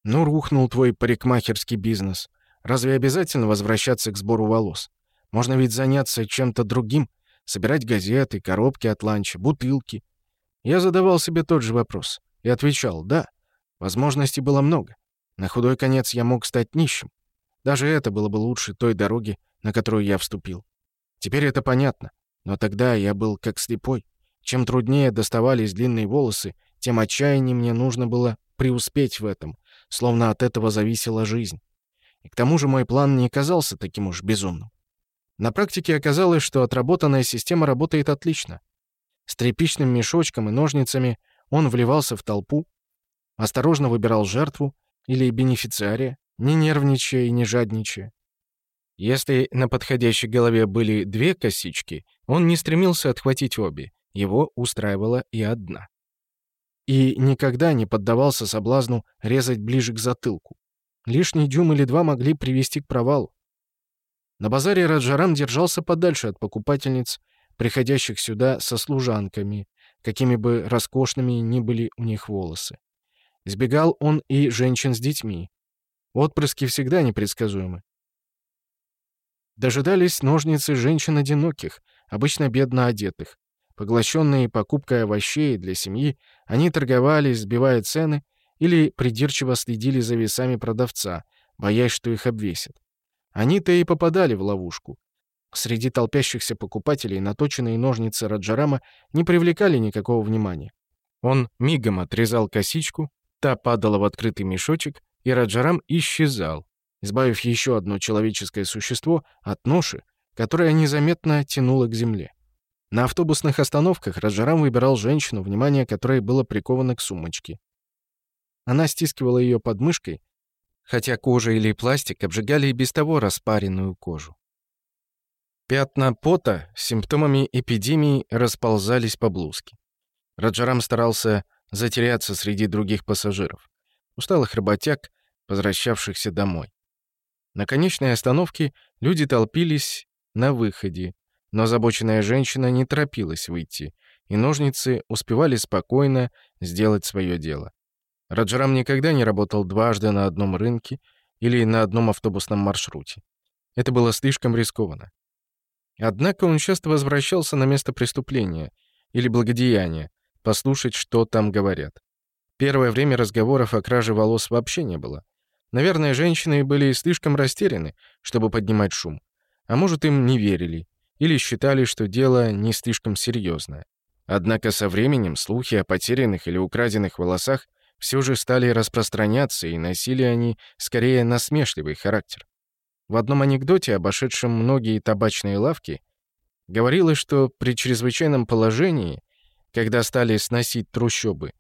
«Ну, рухнул твой парикмахерский бизнес. Разве обязательно возвращаться к сбору волос? Можно ведь заняться чем-то другим, собирать газеты, коробки от ланча, бутылки. Я задавал себе тот же вопрос и отвечал «да». Возможностей было много. На худой конец я мог стать нищим. Даже это было бы лучше той дороги, на которую я вступил. Теперь это понятно, но тогда я был как слепой. Чем труднее доставались длинные волосы, тем отчаяннее мне нужно было преуспеть в этом, словно от этого зависела жизнь. И к тому же мой план не казался таким уж безумным. На практике оказалось, что отработанная система работает отлично. С тряпичным мешочком и ножницами он вливался в толпу, осторожно выбирал жертву или бенефициария, не нервничая и не жадничая. Если на подходящей голове были две косички, он не стремился отхватить обе, его устраивала и одна. И никогда не поддавался соблазну резать ближе к затылку. Лишний дюм или два могли привести к провалу. На базаре Раджарам держался подальше от покупательниц, приходящих сюда со служанками, какими бы роскошными ни были у них волосы. Сбегал он и женщин с детьми. Отпрыски всегда непредсказуемы. Дожидались ножницы женщин одиноких, обычно бедно одетых. Поглощенные покупкой овощей для семьи, они торговали, сбивая цены, или придирчиво следили за весами продавца, боясь, что их обвесят. Они-то и попадали в ловушку. Среди толпящихся покупателей наточенные ножницы Раджарама не привлекали никакого внимания. Он мигом отрезал косичку, та падала в открытый мешочек, и Раджарам исчезал, избавив еще одно человеческое существо от ноши, которое незаметно тянуло к земле. На автобусных остановках Раджарам выбирал женщину, внимание которой было приковано к сумочке. Она стискивала ее подмышкой, хотя кожа или пластик обжигали и без того распаренную кожу. Пятна пота с симптомами эпидемии расползались по блузке. Раджарам старался затеряться среди других пассажиров, усталых работяг, возвращавшихся домой. На конечной остановке люди толпились на выходе, но озабоченная женщина не торопилась выйти, и ножницы успевали спокойно сделать свое дело. Раджарам никогда не работал дважды на одном рынке или на одном автобусном маршруте. Это было слишком рискованно. Однако он часто возвращался на место преступления или благодеяния, послушать, что там говорят. Первое время разговоров о краже волос вообще не было. Наверное, женщины были слишком растеряны, чтобы поднимать шум. А может, им не верили или считали, что дело не слишком серьезное. Однако со временем слухи о потерянных или украденных волосах все же стали распространяться, и носили они скорее насмешливый характер. В одном анекдоте, обошедшем многие табачные лавки, говорилось, что при чрезвычайном положении, когда стали сносить трущобы,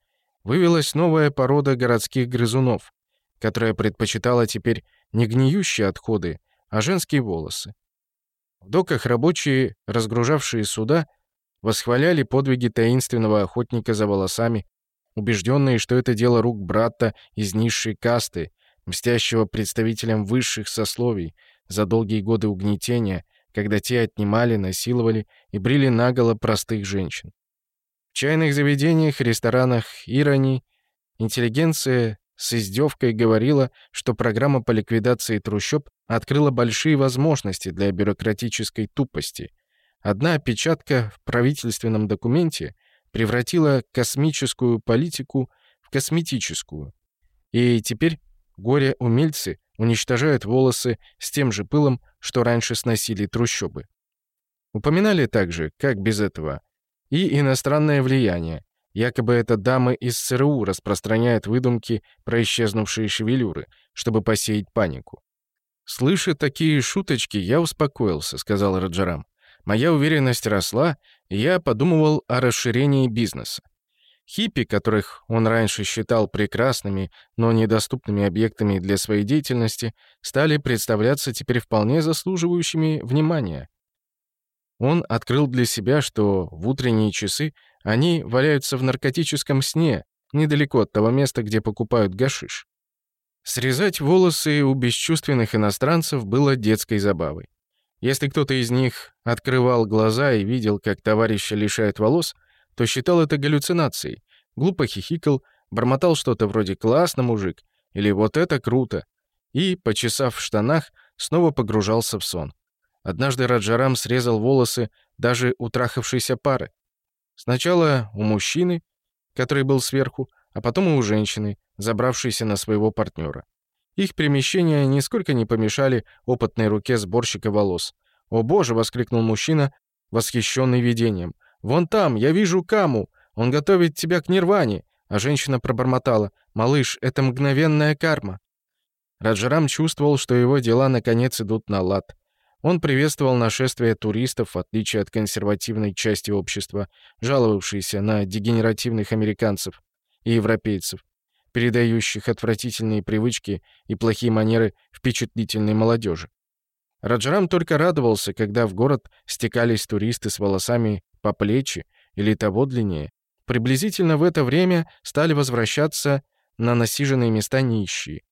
вывелась новая порода городских грызунов, которая предпочитала теперь не гниющие отходы, а женские волосы. В доках рабочие, разгружавшие суда, восхваляли подвиги таинственного охотника за волосами, убежденные, что это дело рук брата из низшей касты, мстящего представителям высших сословий за долгие годы угнетения, когда те отнимали, насиловали и брили наголо простых женщин. В чайных заведениях, ресторанах Ирани интеллигенция с издевкой говорила, что программа по ликвидации трущоб открыла большие возможности для бюрократической тупости. Одна опечатка в правительственном документе превратила космическую политику в косметическую. И теперь горе-умельцы уничтожают волосы с тем же пылом, что раньше сносили трущобы. Упоминали также, как без этого, и иностранное влияние. Якобы это дамы из ЦРУ распространяют выдумки про исчезнувшие шевелюры, чтобы посеять панику. «Слыша такие шуточки, я успокоился», — сказал Раджарам. Моя уверенность росла, и я подумывал о расширении бизнеса. Хиппи, которых он раньше считал прекрасными, но недоступными объектами для своей деятельности, стали представляться теперь вполне заслуживающими внимания. Он открыл для себя, что в утренние часы они валяются в наркотическом сне, недалеко от того места, где покупают гашиш. Срезать волосы у бесчувственных иностранцев было детской забавой. Если кто-то из них открывал глаза и видел, как товарища лишают волос, то считал это галлюцинацией, глупо хихикал, бормотал что-то вроде «классно, мужик» или «вот это круто» и, почесав в штанах, снова погружался в сон. Однажды Раджарам срезал волосы даже у трахавшейся пары. Сначала у мужчины, который был сверху, а потом и у женщины, забравшейся на своего партнера. Их перемещения нисколько не помешали опытной руке сборщика волос. «О боже!» — воскликнул мужчина, восхищенный видением. «Вон там, я вижу Каму! Он готовит тебя к нирване!» А женщина пробормотала. «Малыш, это мгновенная карма!» Раджарам чувствовал, что его дела наконец идут на лад. Он приветствовал нашествие туристов, в отличие от консервативной части общества, жаловавшейся на дегенеративных американцев и европейцев передающих отвратительные привычки и плохие манеры впечатлительной молодежи. Раджарам только радовался, когда в город стекались туристы с волосами по плечи или того длиннее. Приблизительно в это время стали возвращаться на насиженные места нищие.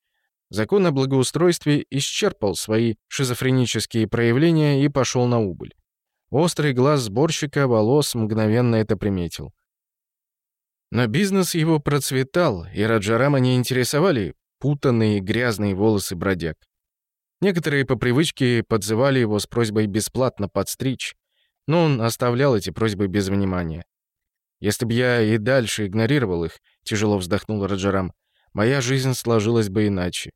Закон о благоустройстве исчерпал свои шизофренические проявления и пошел на убыль. Острый глаз сборщика волос мгновенно это приметил. Но бизнес его процветал, и Раджарама не интересовали путанные грязные волосы бродяг. Некоторые по привычке подзывали его с просьбой бесплатно подстричь, но он оставлял эти просьбы без внимания. «Если бы я и дальше игнорировал их», — тяжело вздохнул Раджарам, — «моя жизнь сложилась бы иначе».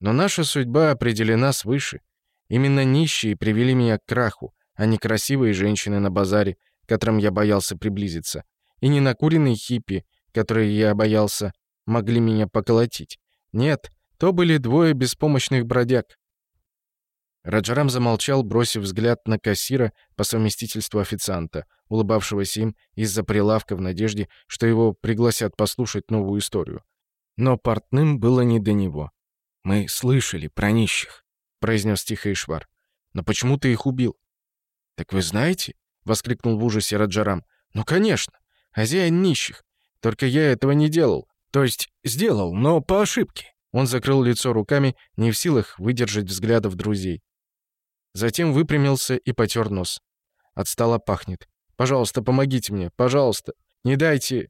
Но наша судьба определена свыше. Именно нищие привели меня к краху, а не красивые женщины на базаре, к которым я боялся приблизиться и не накуренные хиппи, которые я боялся, могли меня поколотить. Нет, то были двое беспомощных бродяг. Раджарам замолчал, бросив взгляд на кассира по совместительству официанта, улыбавшегося им из-за прилавка в надежде, что его пригласят послушать новую историю. Но портным было не до него. «Мы слышали про нищих», — произнес тихо Ишвар. «Но почему ты их убил?» «Так вы знаете?» — воскликнул в ужасе Раджарам. «Ну, конечно! хозяин нищих. Только я этого не делал. То есть сделал, но по ошибке». Он закрыл лицо руками, не в силах выдержать взглядов друзей. Затем выпрямился и потер нос. От стола пахнет. «Пожалуйста, помогите мне, пожалуйста. Не дайте...»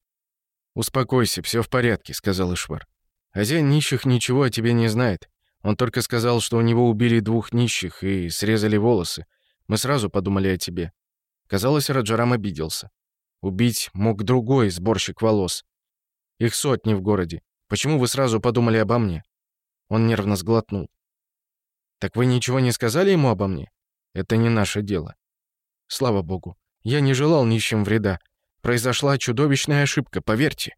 «Успокойся, все в порядке», — сказал Ишвар. «Хозяин нищих ничего о тебе не знает. Он только сказал, что у него убили двух нищих и срезали волосы. Мы сразу подумали о тебе». Казалось, Раджарам обиделся. Убить мог другой сборщик волос. Их сотни в городе. Почему вы сразу подумали обо мне?» Он нервно сглотнул. «Так вы ничего не сказали ему обо мне? Это не наше дело. Слава богу, я не желал нищим вреда. Произошла чудовищная ошибка, поверьте».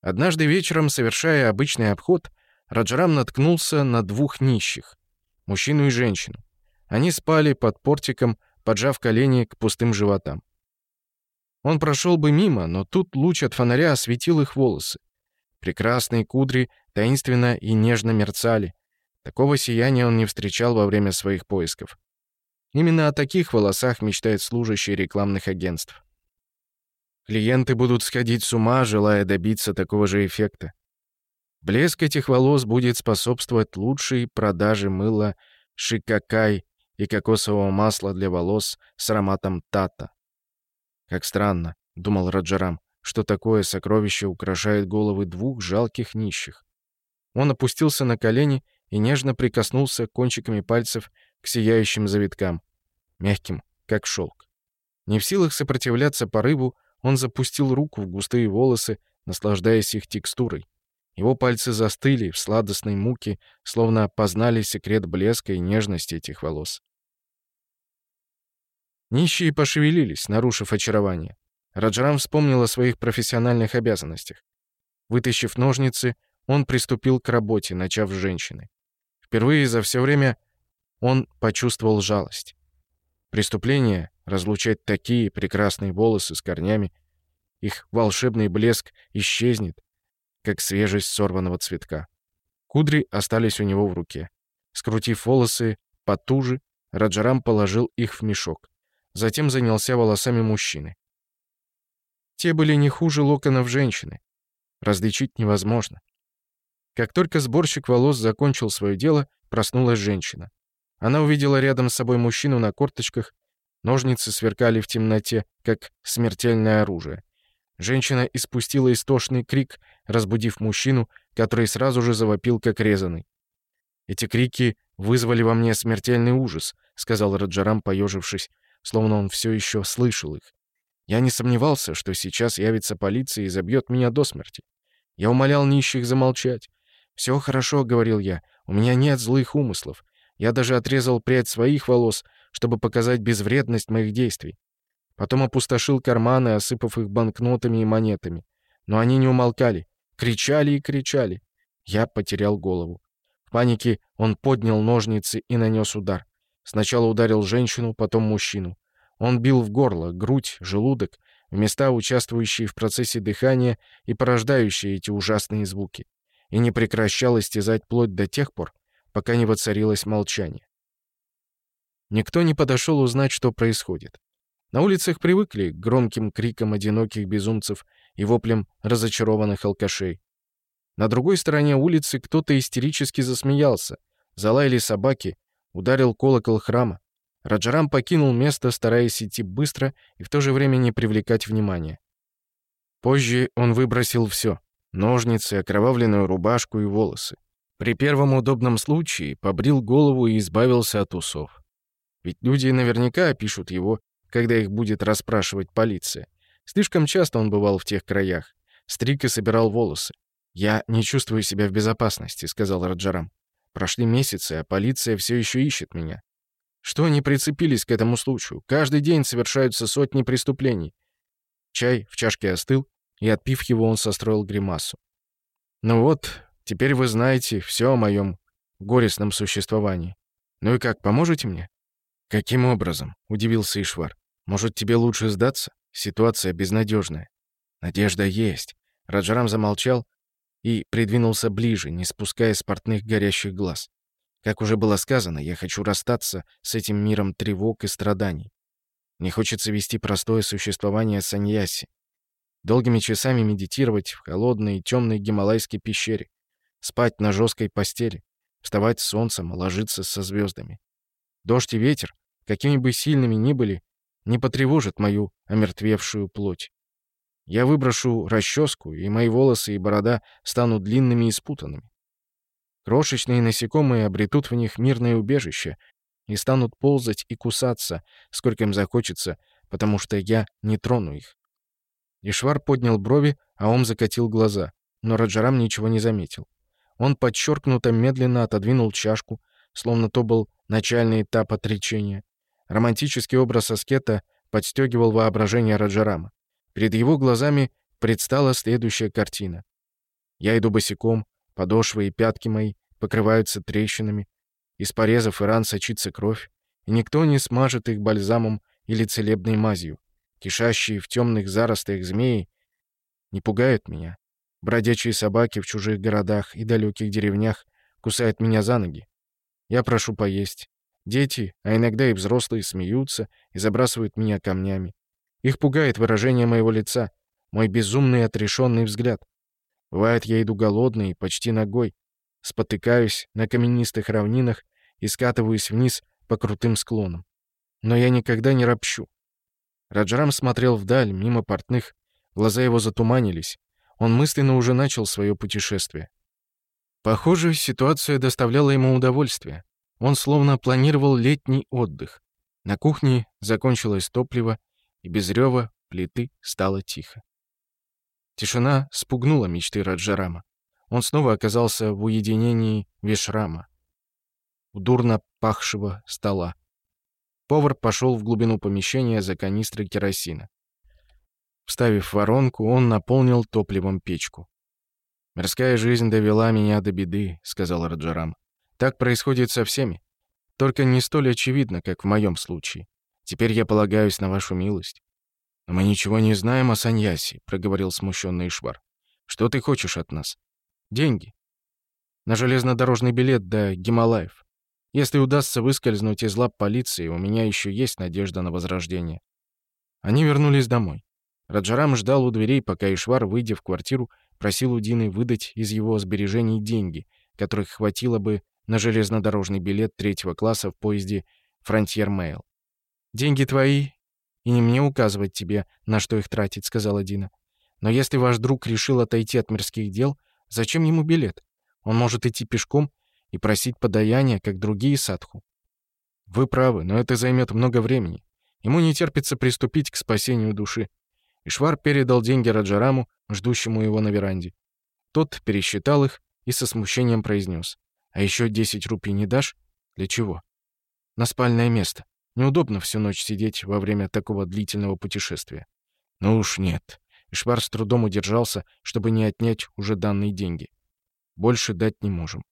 Однажды вечером, совершая обычный обход, Раджарам наткнулся на двух нищих. Мужчину и женщину. Они спали под портиком, поджав колени к пустым животам. Он прошел бы мимо, но тут луч от фонаря осветил их волосы. Прекрасные кудри таинственно и нежно мерцали. Такого сияния он не встречал во время своих поисков. Именно о таких волосах мечтает служащий рекламных агентств. Клиенты будут сходить с ума, желая добиться такого же эффекта. Блеск этих волос будет способствовать лучшей продаже мыла шикакай и кокосового масла для волос с ароматом тата. «Как странно», — думал Раджарам, «что такое сокровище украшает головы двух жалких нищих». Он опустился на колени и нежно прикоснулся кончиками пальцев к сияющим завиткам, мягким, как шелк. Не в силах сопротивляться порыву, он запустил руку в густые волосы, наслаждаясь их текстурой. Его пальцы застыли в сладостной муке, словно познали секрет блеска и нежности этих волос. Нищие пошевелились, нарушив очарование. Раджарам вспомнил о своих профессиональных обязанностях. Вытащив ножницы, он приступил к работе, начав с женщины. Впервые за все время он почувствовал жалость. Преступление — разлучать такие прекрасные волосы с корнями. Их волшебный блеск исчезнет, как свежесть сорванного цветка. Кудри остались у него в руке. Скрутив волосы потуже, Раджарам положил их в мешок затем занялся волосами мужчины. Те были не хуже локонов женщины. Различить невозможно. Как только сборщик волос закончил свое дело, проснулась женщина. Она увидела рядом с собой мужчину на корточках, ножницы сверкали в темноте, как смертельное оружие. Женщина испустила истошный крик, разбудив мужчину, который сразу же завопил, как резанный. «Эти крики вызвали во мне смертельный ужас», — сказал Раджарам, поежившись, словно он все еще слышал их. Я не сомневался, что сейчас явится полиция и забьет меня до смерти. Я умолял нищих замолчать. «Все хорошо», — говорил я, — «у меня нет злых умыслов. Я даже отрезал прядь своих волос, чтобы показать безвредность моих действий. Потом опустошил карманы, осыпав их банкнотами и монетами. Но они не умолкали. Кричали и кричали. Я потерял голову. В панике он поднял ножницы и нанес удар. Сначала ударил женщину, потом мужчину. Он бил в горло, грудь, желудок, в места, участвующие в процессе дыхания и порождающие эти ужасные звуки. И не прекращал истязать плоть до тех пор, пока не воцарилось молчание. Никто не подошел узнать, что происходит. На улицах привыкли к громким крикам одиноких безумцев и воплям разочарованных алкашей. На другой стороне улицы кто-то истерически засмеялся, залаяли собаки, Ударил колокол храма. Раджарам покинул место, стараясь идти быстро и в то же время не привлекать внимания. Позже он выбросил всё — ножницы, окровавленную рубашку и волосы. При первом удобном случае побрил голову и избавился от усов. Ведь люди наверняка опишут его, когда их будет расспрашивать полиция. Слишком часто он бывал в тех краях. Стриг и собирал волосы. «Я не чувствую себя в безопасности», — сказал Раджарам. Прошли месяцы, а полиция все еще ищет меня. Что они прицепились к этому случаю? Каждый день совершаются сотни преступлений. Чай в чашке остыл, и, отпив его, он состроил гримасу. «Ну вот, теперь вы знаете все о моем горестном существовании. Ну и как, поможете мне?» «Каким образом?» — удивился Ишвар. «Может, тебе лучше сдаться? Ситуация безнадежная. «Надежда есть». Раджарам замолчал, и придвинулся ближе, не спуская с портных горящих глаз. Как уже было сказано, я хочу расстаться с этим миром тревог и страданий. Не хочется вести простое существование саньяси. Долгими часами медитировать в холодной и темной гималайской пещере. Спать на жесткой постели. Вставать с солнцем ложиться со звездами. Дождь и ветер, какими бы сильными ни были, не потревожат мою омертвевшую плоть. Я выброшу расческу, и мои волосы и борода станут длинными и спутанными. Крошечные насекомые обретут в них мирное убежище и станут ползать и кусаться, сколько им захочется, потому что я не трону их. Ишвар поднял брови, а он закатил глаза, но Раджарам ничего не заметил. Он подчеркнуто медленно отодвинул чашку, словно то был начальный этап отречения. Романтический образ аскета подстегивал воображение Раджарама. Перед его глазами предстала следующая картина. Я иду босиком, подошвы и пятки мои покрываются трещинами, из порезов и ран сочится кровь, и никто не смажет их бальзамом или целебной мазью. Кишащие в темных заростах змеи не пугают меня. Бродячие собаки в чужих городах и далеких деревнях кусают меня за ноги. Я прошу поесть. Дети, а иногда и взрослые, смеются и забрасывают меня камнями. Их пугает выражение моего лица, мой безумный отрешенный взгляд. Бывает, я иду голодный, почти ногой, спотыкаюсь на каменистых равнинах и скатываюсь вниз по крутым склонам. Но я никогда не ропщу. Раджарам смотрел вдаль, мимо портных. Глаза его затуманились. Он мысленно уже начал свое путешествие. Похоже, ситуация доставляла ему удовольствие. Он словно планировал летний отдых. На кухне закончилось топливо, и без рева плиты стало тихо. Тишина спугнула мечты Раджарама. Он снова оказался в уединении Вишрама, у дурно пахшего стола. Повар пошел в глубину помещения за канистры керосина. Вставив воронку, он наполнил топливом печку. «Мирская жизнь довела меня до беды», — сказал Раджарам. «Так происходит со всеми. Только не столь очевидно, как в моем случае. Теперь я полагаюсь на вашу милость». «Но мы ничего не знаем о Саньясе», — проговорил смущенный Ишвар. «Что ты хочешь от нас?» «Деньги. На железнодорожный билет до Гималаев. Если удастся выскользнуть из лап полиции, у меня еще есть надежда на возрождение». Они вернулись домой. Раджарам ждал у дверей, пока Ишвар, выйдя в квартиру, просил у Дины выдать из его сбережений деньги, которых хватило бы на железнодорожный билет третьего класса в поезде «Фронтьер Мэйл». Деньги твои, и не мне указывать тебе, на что их тратить», — сказала Дина. «Но если ваш друг решил отойти от мирских дел, зачем ему билет? Он может идти пешком и просить подаяния, как другие садху». «Вы правы, но это займет много времени. Ему не терпится приступить к спасению души». Ишвар передал деньги Раджараму, ждущему его на веранде. Тот пересчитал их и со смущением произнес. «А еще 10 рупий не дашь? Для чего?» «На спальное место. Неудобно всю ночь сидеть во время такого длительного путешествия. Ну уж нет. Ишвар с трудом удержался, чтобы не отнять уже данные деньги. Больше дать не можем.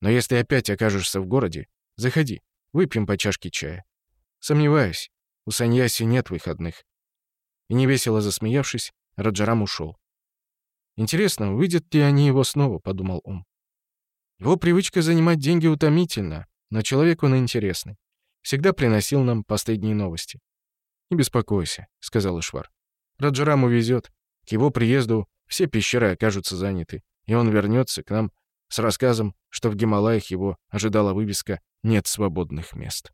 Но если опять окажешься в городе, заходи, выпьем по чашке чая. Сомневаюсь, у Саньяси нет выходных. И невесело засмеявшись, Раджарам ушел. «Интересно, увидят ли они его снова?» — подумал он. Его привычка занимать деньги утомительна, но человек он интересный. Всегда приносил нам последние новости. «Не беспокойся», — сказал Ишвар. «Раджарам увезет. К его приезду все пещеры окажутся заняты, и он вернется к нам с рассказом, что в Гималаях его ожидала вывеска «Нет свободных мест».